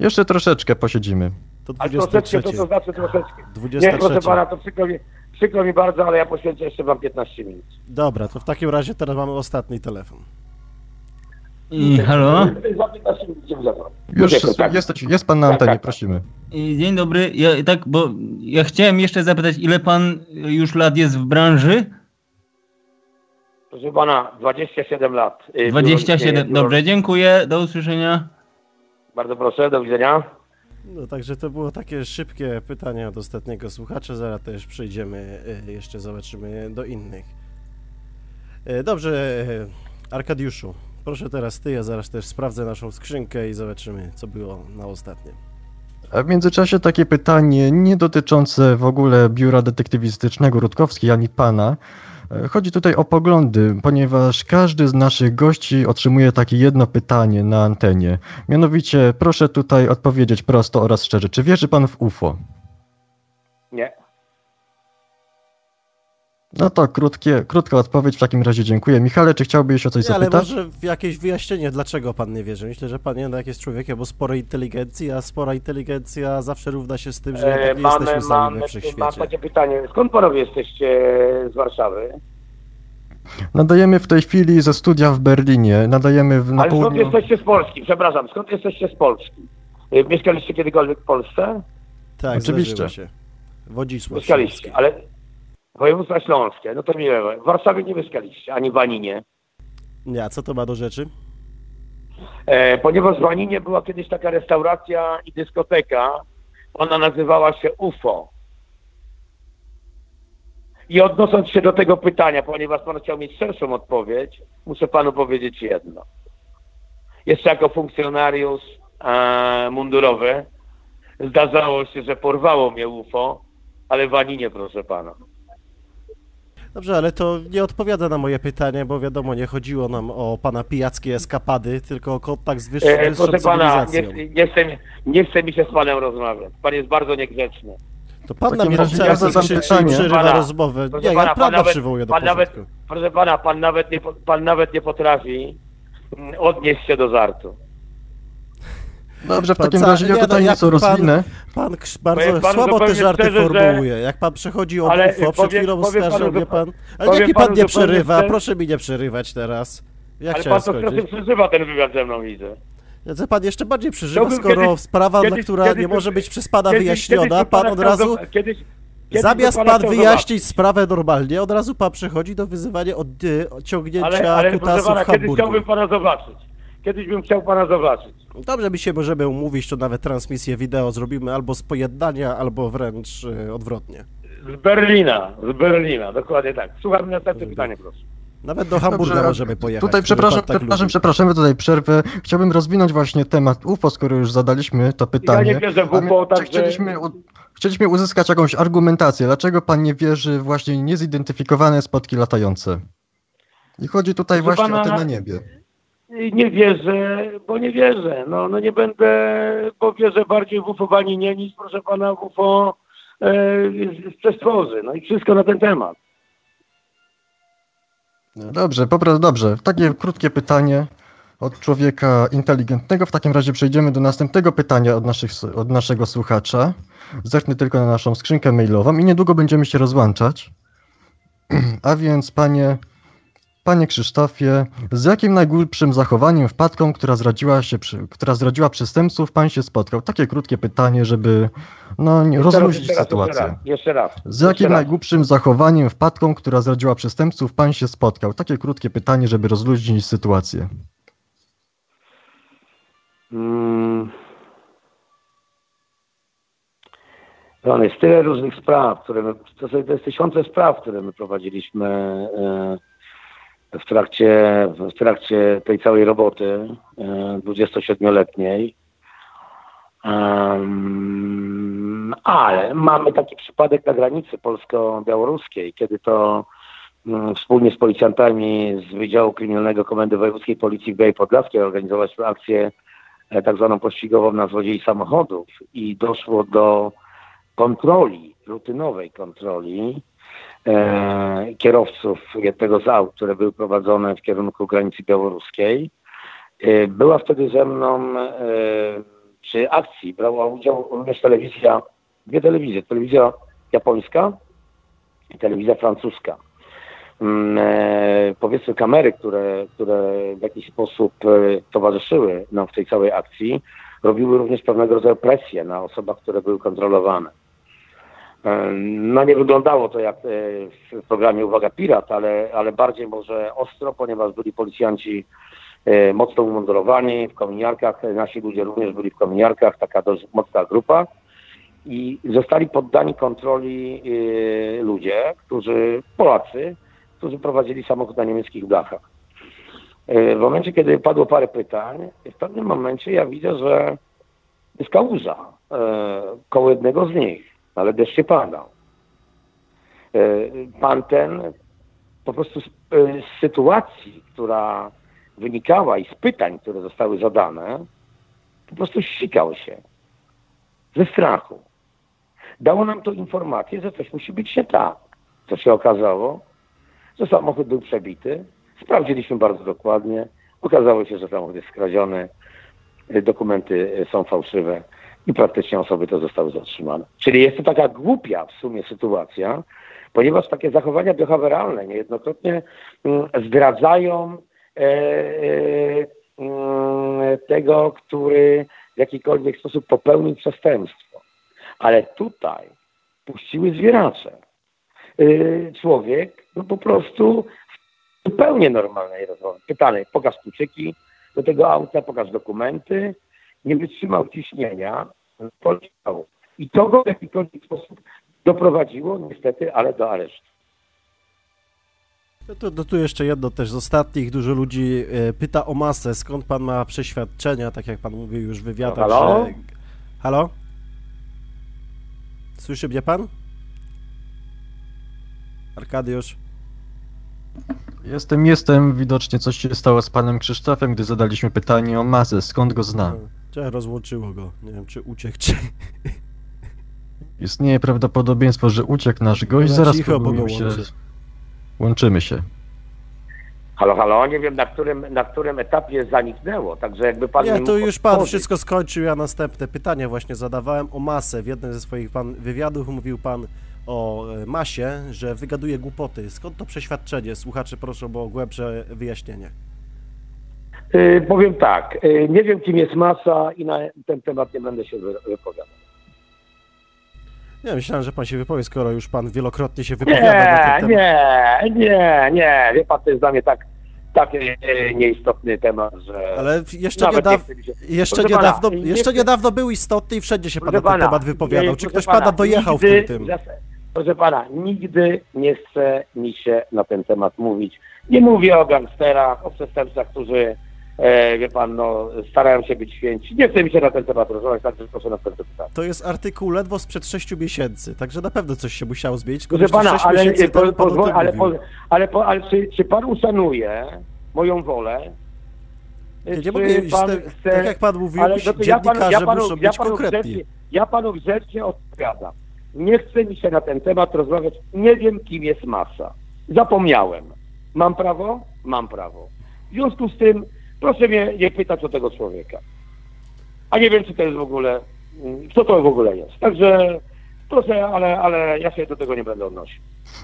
Jeszcze troszeczkę posiedzimy. To A troszeczkę, 23. to to znaczy troszeczkę. Nie, 23. proszę pana, to przykro mi, przykro mi bardzo, ale ja poświęcę jeszcze wam 15 minut. Dobra, to w takim razie teraz mamy ostatni telefon. I, halo? Za 15 minut się zadzwonię. Już Dziękuję, tak. jest, jest pan na Tak, antenie, tak, prosimy. I Dzień dobry. Ja, tak, bo ja chciałem jeszcze zapytać, ile pan już lat jest w branży? Proszę pana, 27 lat. y, biuro 27. istnieje, Dobrze, dziękuję. Do usłyszenia. Bardzo proszę, do widzenia. No także to było takie szybkie pytanie od ostatniego słuchacza, zaraz też przejdziemy, e, jeszcze zobaczymy do innych. E, Dobrze, e, Arkadiuszu, proszę teraz ty, ja zaraz też sprawdzę naszą skrzynkę i zobaczymy, co było na ostatnim. A w międzyczasie takie pytanie, nie dotyczące w ogóle biura detektywistycznego Rutkowski ani pana. E, Chodzi tutaj o poglądy, ponieważ każdy z naszych gości otrzymuje takie jedno pytanie na antenie. Mianowicie, proszę tutaj odpowiedzieć prosto oraz szczerze. Czy wierzy pan w UFO? Nie. No to krótkie, krótka odpowiedź, w takim razie dziękuję. Michale, czy chciałbyś o coś Nie, ale zapytać? może w jakieś wyjaśnienie, dlaczego pan nie wierzy. Myślę, że pan jednak jest człowiekiem o sporej inteligencji, a spora inteligencja zawsze równa się z tym, że E, jednak nie jesteśmy sami we mam wszechświecie. takie pytanie. Skąd panowie jesteście z Warszawy? Nadajemy w tej chwili ze studia w Berlinie, nadajemy w, na Ale skąd południu... jesteście z Polski? Przepraszam, skąd jesteście z Polski? Y, Mieszkaliście kiedykolwiek w Polsce? Tak, Oczywiście. zdarzyło się. Wodzisław Mieszkaliście, ale województwo śląskie, no to miłe. W Warszawie nie mieszkaliście, ani w Aninie. Nie, a co to ma do rzeczy? E, ponieważ w Aninie była kiedyś taka restauracja i dyskoteka, ona nazywała się UFO. I odnosząc się do tego pytania, ponieważ pan chciał mieć szerszą odpowiedź, muszę panu powiedzieć jedno. Jeszcze jako funkcjonariusz e, mundurowy zdarzało się, że porwało mnie UFO, ale w Aninie, proszę pana. Dobrze, ale to nie odpowiada na moje pytanie, bo wiadomo, nie chodziło nam o pana pijackie eskapady, tylko o kontakt z wyższą, E, wyższą proszę pana, nie, nie, chce, nie chce mi się z panem rozmawiać. Pan jest bardzo niegrzeczny. To pan W na takim mnie razie cały ja czas zadam pytanie. przerywa Pana, rozmowę. Nie, pana, ja pan pana nawet- przywołuję do pan nawet-. Proszę pana, pan nawet nie, pan nawet nie potrafi mm, odnieść się do żartu. Dobrze, w Pan takim razie ja nie, no, tutaj nieco pan- rozwinę. Pan krz- bardzo panu słabo te żarty szczerze, formułuje. Jak pan przechodzi od Ale UFO, przed chwilą oskarżył mnie pan. Ale niech mi pan nie przerywa, proszę mi nie przerywać teraz. Ja Ale pan to przeżywa ten wywiad ze mną, widzę. Ja pan jeszcze bardziej przeżywa, Chciałbym skoro kiedyś- sprawa, kiedyś- która kiedyś nie może być przez pana Kiedyś- wyjaśniona, pan od razu, kiedyś zamiast pan wyjaśnić sprawę normalnie, od razu pan przechodzi do wyzywania od zobaczyć. ciągnięcia Ale, ale kutasów pana, kiedyś chciałbym pana zobaczyć. Kiedyś bym chciał pana zobaczyć. Dobrze, my się możemy umówić, to nawet transmisję wideo zrobimy albo z pojednania, albo wręcz y, odwrotnie. Z Berlina, z Berlina, dokładnie tak. Słucham następne pytanie, proszę. Nawet do Hamburga Dobrze, możemy pojechać. Tutaj przepraszam, tak przepraszam, lubi. przepraszam, tutaj przerwę. Chciałbym rozwinąć właśnie temat UFO, skoro już zadaliśmy to pytanie. Ja nie wierzę w UFO, także... Chcieliśmy, chcieliśmy uzyskać jakąś argumentację, dlaczego pan nie wierzy właśnie w niezidentyfikowane spotki latające. I chodzi tutaj Proszę właśnie o pana, te na niebie. Nie wierzę, bo nie wierzę. No, no nie będę, bo wierzę bardziej w ufowanie niż, proszę pana, w UFO e, z, przestworzy. No i wszystko na ten temat. Dobrze, po prostu dobrze. Takie krótkie pytanie od człowieka inteligentnego. W takim razie przejdziemy do następnego pytania od, naszych, od naszego słuchacza. Zerknę tylko na naszą skrzynkę mailową i niedługo będziemy się rozłączać. [clears throat] A więc, panie, panie Krzysztofie, z jakim najgłupszym zachowaniem, wpadką, która zdradziła, się, która zdradziła przestępców, pan się spotkał? Takie krótkie pytanie, żeby no, rozluźnić sytuację. Jeszcze raz. Z jakim raz. najgłupszym zachowaniem, wpadką, która zdradziła przestępców, pan się spotkał? Takie krótkie pytanie, żeby rozluźnić sytuację. Mm. No, jest tyle różnych spraw, które my, to, to jest tysiące spraw, które my prowadziliśmy e, w trakcie, w trakcie tej całej roboty e, 27-letniej. Em, ale mamy taki przypadek na granicy polsko-białoruskiej, kiedy to mm, wspólnie z policjantami z Wydziału Kryminalnego Komendy Wojewódzkiej Policji w Białej Podlaskiej organizowaliśmy akcję e, tak zwaną pościgową na złodziei samochodów i doszło do kontroli, rutynowej kontroli e, kierowców jednego z aut, które były prowadzone w kierunku granicy białoruskiej. E, była wtedy ze mną e, przy akcji, brała udział również telewizja, dwie telewizje, telewizja japońska i telewizja francuska. Mm, e, powiedzmy kamery, które, które w jakiś sposób e, towarzyszyły nam w tej całej akcji, robiły również pewnego rodzaju presję na osobach, które były kontrolowane. E, No nie wyglądało to jak e, w programie Uwaga Pirat, ale, ale bardziej może ostro, ponieważ byli policjanci e, mocno umundurowani w kominiarkach, nasi ludzie również byli w kominiarkach, taka dość mocna grupa i zostali poddani kontroli ludzie, którzy, Polacy, którzy prowadzili samochód na niemieckich blachach. E, W momencie, kiedy padło parę pytań, w pewnym momencie ja widzę, że jest kałuża koło jednego z nich, ale deszcz się padał. E, Pan ten po prostu z, e, z sytuacji, która wynikała i z pytań, które zostały zadane, po prostu ścigał się ze strachu. Dało nam to informację, że coś musi być nie tak. Co się okazało, że samochód był przebity. Sprawdziliśmy bardzo dokładnie. Okazało się, że samochód jest skradziony, dokumenty są fałszywe i praktycznie osoby to zostały zatrzymane. Czyli jest to taka głupia w sumie sytuacja, ponieważ takie zachowania behawioralne niejednokrotnie mm, zdradzają e, e, mm, tego, który w jakikolwiek sposób popełnił przestępstwo. Ale tutaj puściły zwieracze. Y, Człowiek no po prostu w zupełnie normalnej rozmowie. Pytany, pokaż kluczyki do tego auta, pokaż dokumenty. Nie wytrzymał ciśnienia, poleciał. I to go w jakikolwiek sposób doprowadziło niestety, ale do aresztu. No To, to tu jeszcze jedno też z ostatnich. Dużo ludzi e, pyta o masę. Skąd pan ma przeświadczenia, tak jak pan mówił już w wywiadach, No, halo? że... Halo? Słyszy mnie pan? Arkadiusz? Jestem, jestem. Widocznie coś się stało z panem Krzysztofem, gdy zadaliśmy pytanie o masę. Skąd go zna? Czy rozłączyło go? Nie wiem, czy uciekł, czy... Istnieje prawdopodobieństwo, że uciekł nasz gość. Zaraz cicho, bo go się... łączy. Łączymy się. Halo, halo, nie wiem na którym, na którym etapie zaniknęło, także jakby pan Nie, to już pan odpowiedzieć. wszystko skończył, ja następne pytanie właśnie zadawałem o masę. W jednym ze swoich pan wywiadów mówił pan o e, masie, że wygaduje głupoty. Skąd to przeświadczenie? Słuchacze proszę o głębsze wyjaśnienie. Y, powiem tak, y, nie wiem kim jest masa i na ten temat nie będę się wy- wypowiadał. Nie, myślałem, że pan się wypowie, skoro już pan wielokrotnie się wypowiada na Nie, ten temat. nie, nie, nie, wie pan, to jest dla mnie tak, tak nieistotny temat, że Ale jeszcze, nie niedaw... się... jeszcze, Proszę niedawno, pana, nie jeszcze niedawno był istotny i wszędzie się pan na ten pana, temat wypowiadał. nie, Czy ktoś pana dojechał w nigdy, tym tym? zas- Proszę pana, nigdy nie chce mi się na ten temat mówić. Nie mówię o gangsterach, o przestępcach, którzy, e, wie pan, no, starają się być święci. Nie chce mi się na ten temat rozmawiać, także proszę następne pytanie. To jest artykuł ledwo sprzed 6 miesięcy, także na pewno coś się musiało zmienić. Proszę pana, ale, miesięcy po, ale, po, ale, po, ale czy, czy pan uszanuje moją wolę? Ja nie mogę iść pan tak, chce- tak jak pan mówił, ale no to ja panu, ja panu, muszą ja panu grzecznie, ja panu grzecznie odpowiadam. Nie chce mi się na ten temat rozmawiać. Nie wiem, kim jest masa. Zapomniałem. Mam prawo? Mam prawo. W związku z tym proszę mnie nie pytać o tego człowieka. A nie wiem, czy to jest w ogóle, mm, co to w ogóle jest. Także proszę, ale, ale ja się do tego nie będę odnosił.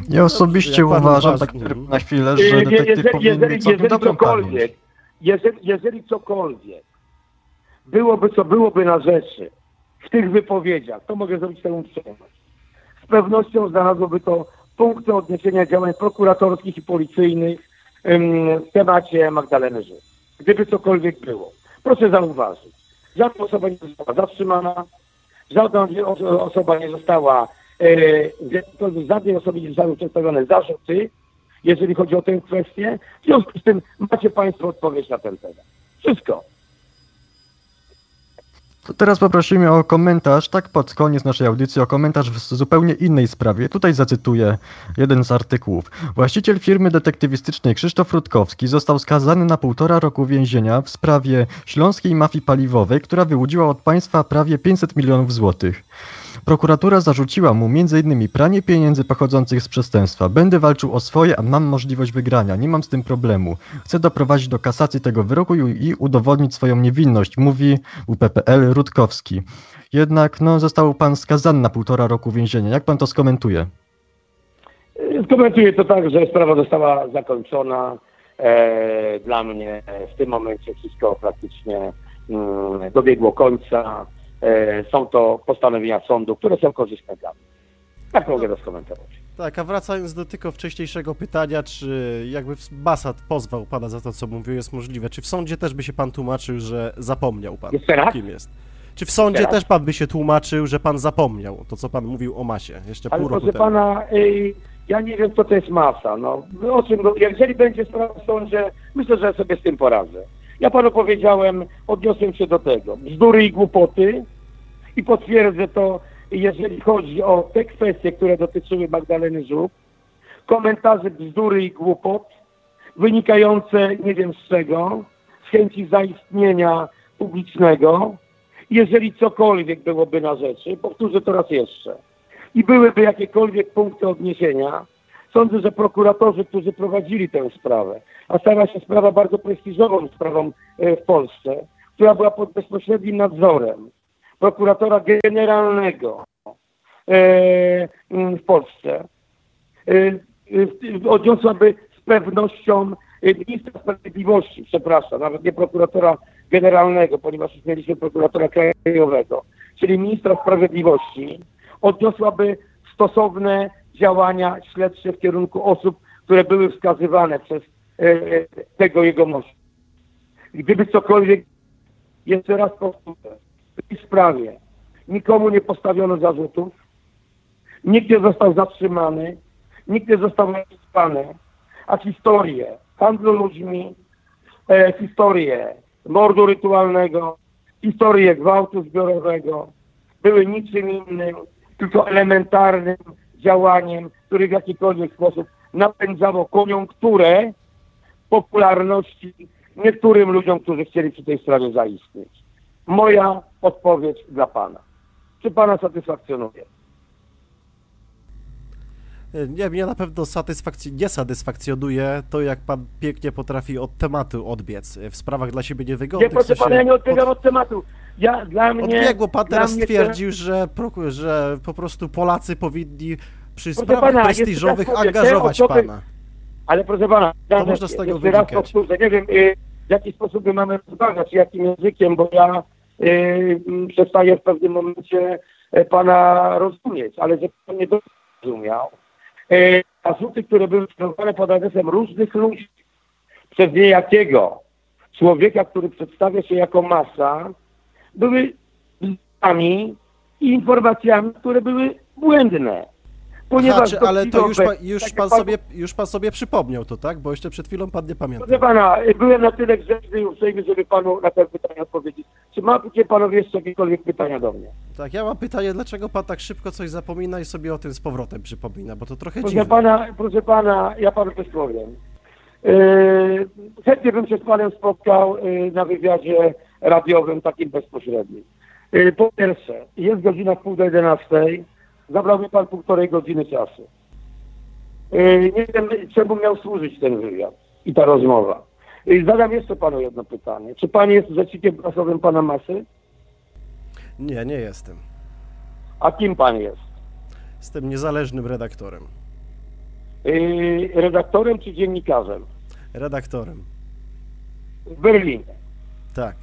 Ja osobiście pan uważam, uważa- tak na chwilę, że detektyw jeżeli, powinien jeżeli, mieć jeżeli cokolwiek, jeżeli, jeżeli cokolwiek byłoby, co byłoby na rzeczy w tych wypowiedziach, to mogę zrobić temu przyjemność. Z pewnością znalazłoby to punkty odniesienia działań prokuratorskich i policyjnych w temacie Magdaleny Żyd. Gdyby cokolwiek było. Proszę zauważyć, żadna osoba nie została zatrzymana, żadna osoba nie została, e, żadnej osobie nie zostały przedstawione zarzuty, jeżeli chodzi o tę kwestię. W związku z tym macie Państwo odpowiedź na ten temat. Wszystko. To teraz poprosimy o komentarz, tak pod koniec naszej audycji, o komentarz w zupełnie innej sprawie. Tutaj zacytuję jeden z artykułów. Właściciel firmy detektywistycznej Krzysztof Rutkowski został skazany na półtora roku więzienia w sprawie śląskiej mafii paliwowej, która wyłudziła od państwa prawie 500 milionów złotych. Prokuratura zarzuciła mu m.in. pranie pieniędzy pochodzących z przestępstwa. Będę walczył o swoje, a mam możliwość wygrania. Nie mam z tym problemu. Chcę doprowadzić do kasacji tego wyroku i udowodnić swoją niewinność, mówi UPPL Rutkowski. Jednak no, został pan skazany na półtora roku więzienia. Jak pan to skomentuje? E, Skomentuję to tak, że sprawa została zakończona. E, dla mnie w tym momencie wszystko praktycznie mm, dobiegło końca. E, są to postanowienia sądu, które są korzystne dla mnie. Tak mogę to skomentować. Tak, a wracając do tylko wcześniejszego pytania, czy jakby Basat pozwał pana za to, co mówił, jest możliwe? Czy w sądzie też by się pan tłumaczył, że zapomniał pan, Jeszcze raz? kim jest? Czy w sądzie Jeszcze raz? też pan by się tłumaczył, że pan zapomniał to, co pan mówił o masie jeszcze Ale pół roku proszę temu? pana, ja nie wiem, co to jest masa. No, o czym, no, jeżeli będzie sprawa w sądzie, myślę, że sobie z tym poradzę. Ja panu powiedziałem, odniosłem się do tego. Bzdury i głupoty i potwierdzę to, jeżeli chodzi o te kwestie, które dotyczyły Magdaleny Żuk. Komentarze bzdury i głupot wynikające nie wiem z czego, z chęci zaistnienia publicznego. Jeżeli cokolwiek byłoby na rzeczy, powtórzę to raz jeszcze, i byłyby jakiekolwiek punkty odniesienia, sądzę, że prokuratorzy, którzy prowadzili tę sprawę, a stała się sprawa bardzo prestiżową sprawą e, w Polsce, która była pod bezpośrednim nadzorem prokuratora generalnego e, w Polsce, e, e, odniosłaby z pewnością ministra sprawiedliwości, przepraszam, nawet nie prokuratora generalnego, ponieważ już mieliśmy prokuratora krajowego, czyli ministra sprawiedliwości, odniosłaby stosowne działania śledcze w kierunku osób, które były wskazywane przez e, tego jegomości. Gdyby cokolwiek, jeszcze raz powtórzę, w tej sprawie nikomu nie postawiono zarzutów, nikt nie został zatrzymany, nikt nie został wysłany, a historie handlu ludźmi, e, historie mordu rytualnego, historie gwałtu zbiorowego były niczym innym, tylko elementarnym działaniem, które w jakikolwiek sposób napędzało koniunkturę popularności niektórym ludziom, którzy chcieli przy tej sprawie zaistnieć. Moja odpowiedź dla Pana. Czy Pana satysfakcjonuje? Nie, mnie na pewno satysfakc- nie satysfakcjonuje to, jak pan pięknie potrafi od tematu odbiec w sprawach dla siebie Nie, niewygodnych. proszę w sensie pana, ja nie odbiegam pod- od tematu. Ja, dla mnie... Odbiegło pan teraz stwierdził, że, proku- że po prostu Polacy powinni przy Proszę sprawach pana, prestiżowych mówię, angażować osoby- pana. Ale proszę pana, To można z tego raz powtórzę, nie wiem y, w jaki sposób my mamy rozmawiać, jakim językiem, bo ja y, przestaję w pewnym momencie y, pana rozumieć, ale że pan nie zrozumiał. Y, zarzuty, które były skierowane pod adresem różnych ludzi, przez niejakiego człowieka, który przedstawia się jako masa, były bzdurami i informacjami, które były błędne. Ponieważ Znaczy, ale to już, już, tak pan pan sobie, już pan sobie przypomniał to, tak? Bo jeszcze przed chwilą pan nie pamięta. Proszę pana, byłem na tyle grzeczny i uprzejmy, żeby panu na te pytania odpowiedzieć. Czy macie panowie jeszcze jakiekolwiek pytania do mnie? Tak, ja mam pytanie, dlaczego pan tak szybko coś zapomina i sobie o tym z powrotem przypomina, bo to trochę Proszę dziwne. pana, proszę pana, ja panu coś powiem. Yy, chętnie bym się z panem spotkał yy, na wywiadzie radiowym, takim bezpośrednim. Yy, po pierwsze, jest godzina w pół do jedenastej, zabrał mi pan półtorej godziny czasu. Yy, nie wiem, czemu miał służyć ten wywiad i ta rozmowa. Yy, zadam jeszcze panu jedno pytanie. Czy pan jest rzecznikiem prasowym pana Masy? Nie, nie jestem. A kim pan jest? Jestem niezależnym redaktorem. Yy, redaktorem czy dziennikarzem? Redaktorem. W Berlinie. Tak.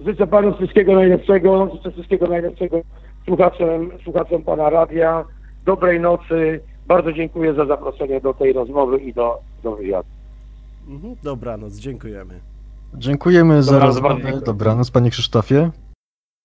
Życzę panu wszystkiego najlepszego, życzę wszystkiego najlepszego słuchaczom, słuchaczom pana radia. Dobrej nocy. Bardzo dziękuję za zaproszenie do tej rozmowy i do, do wywiadu. Mhm, dobranoc, dziękujemy. Dziękujemy za Dobranoc, rozmowę. Dobranoc, panie Krzysztofie.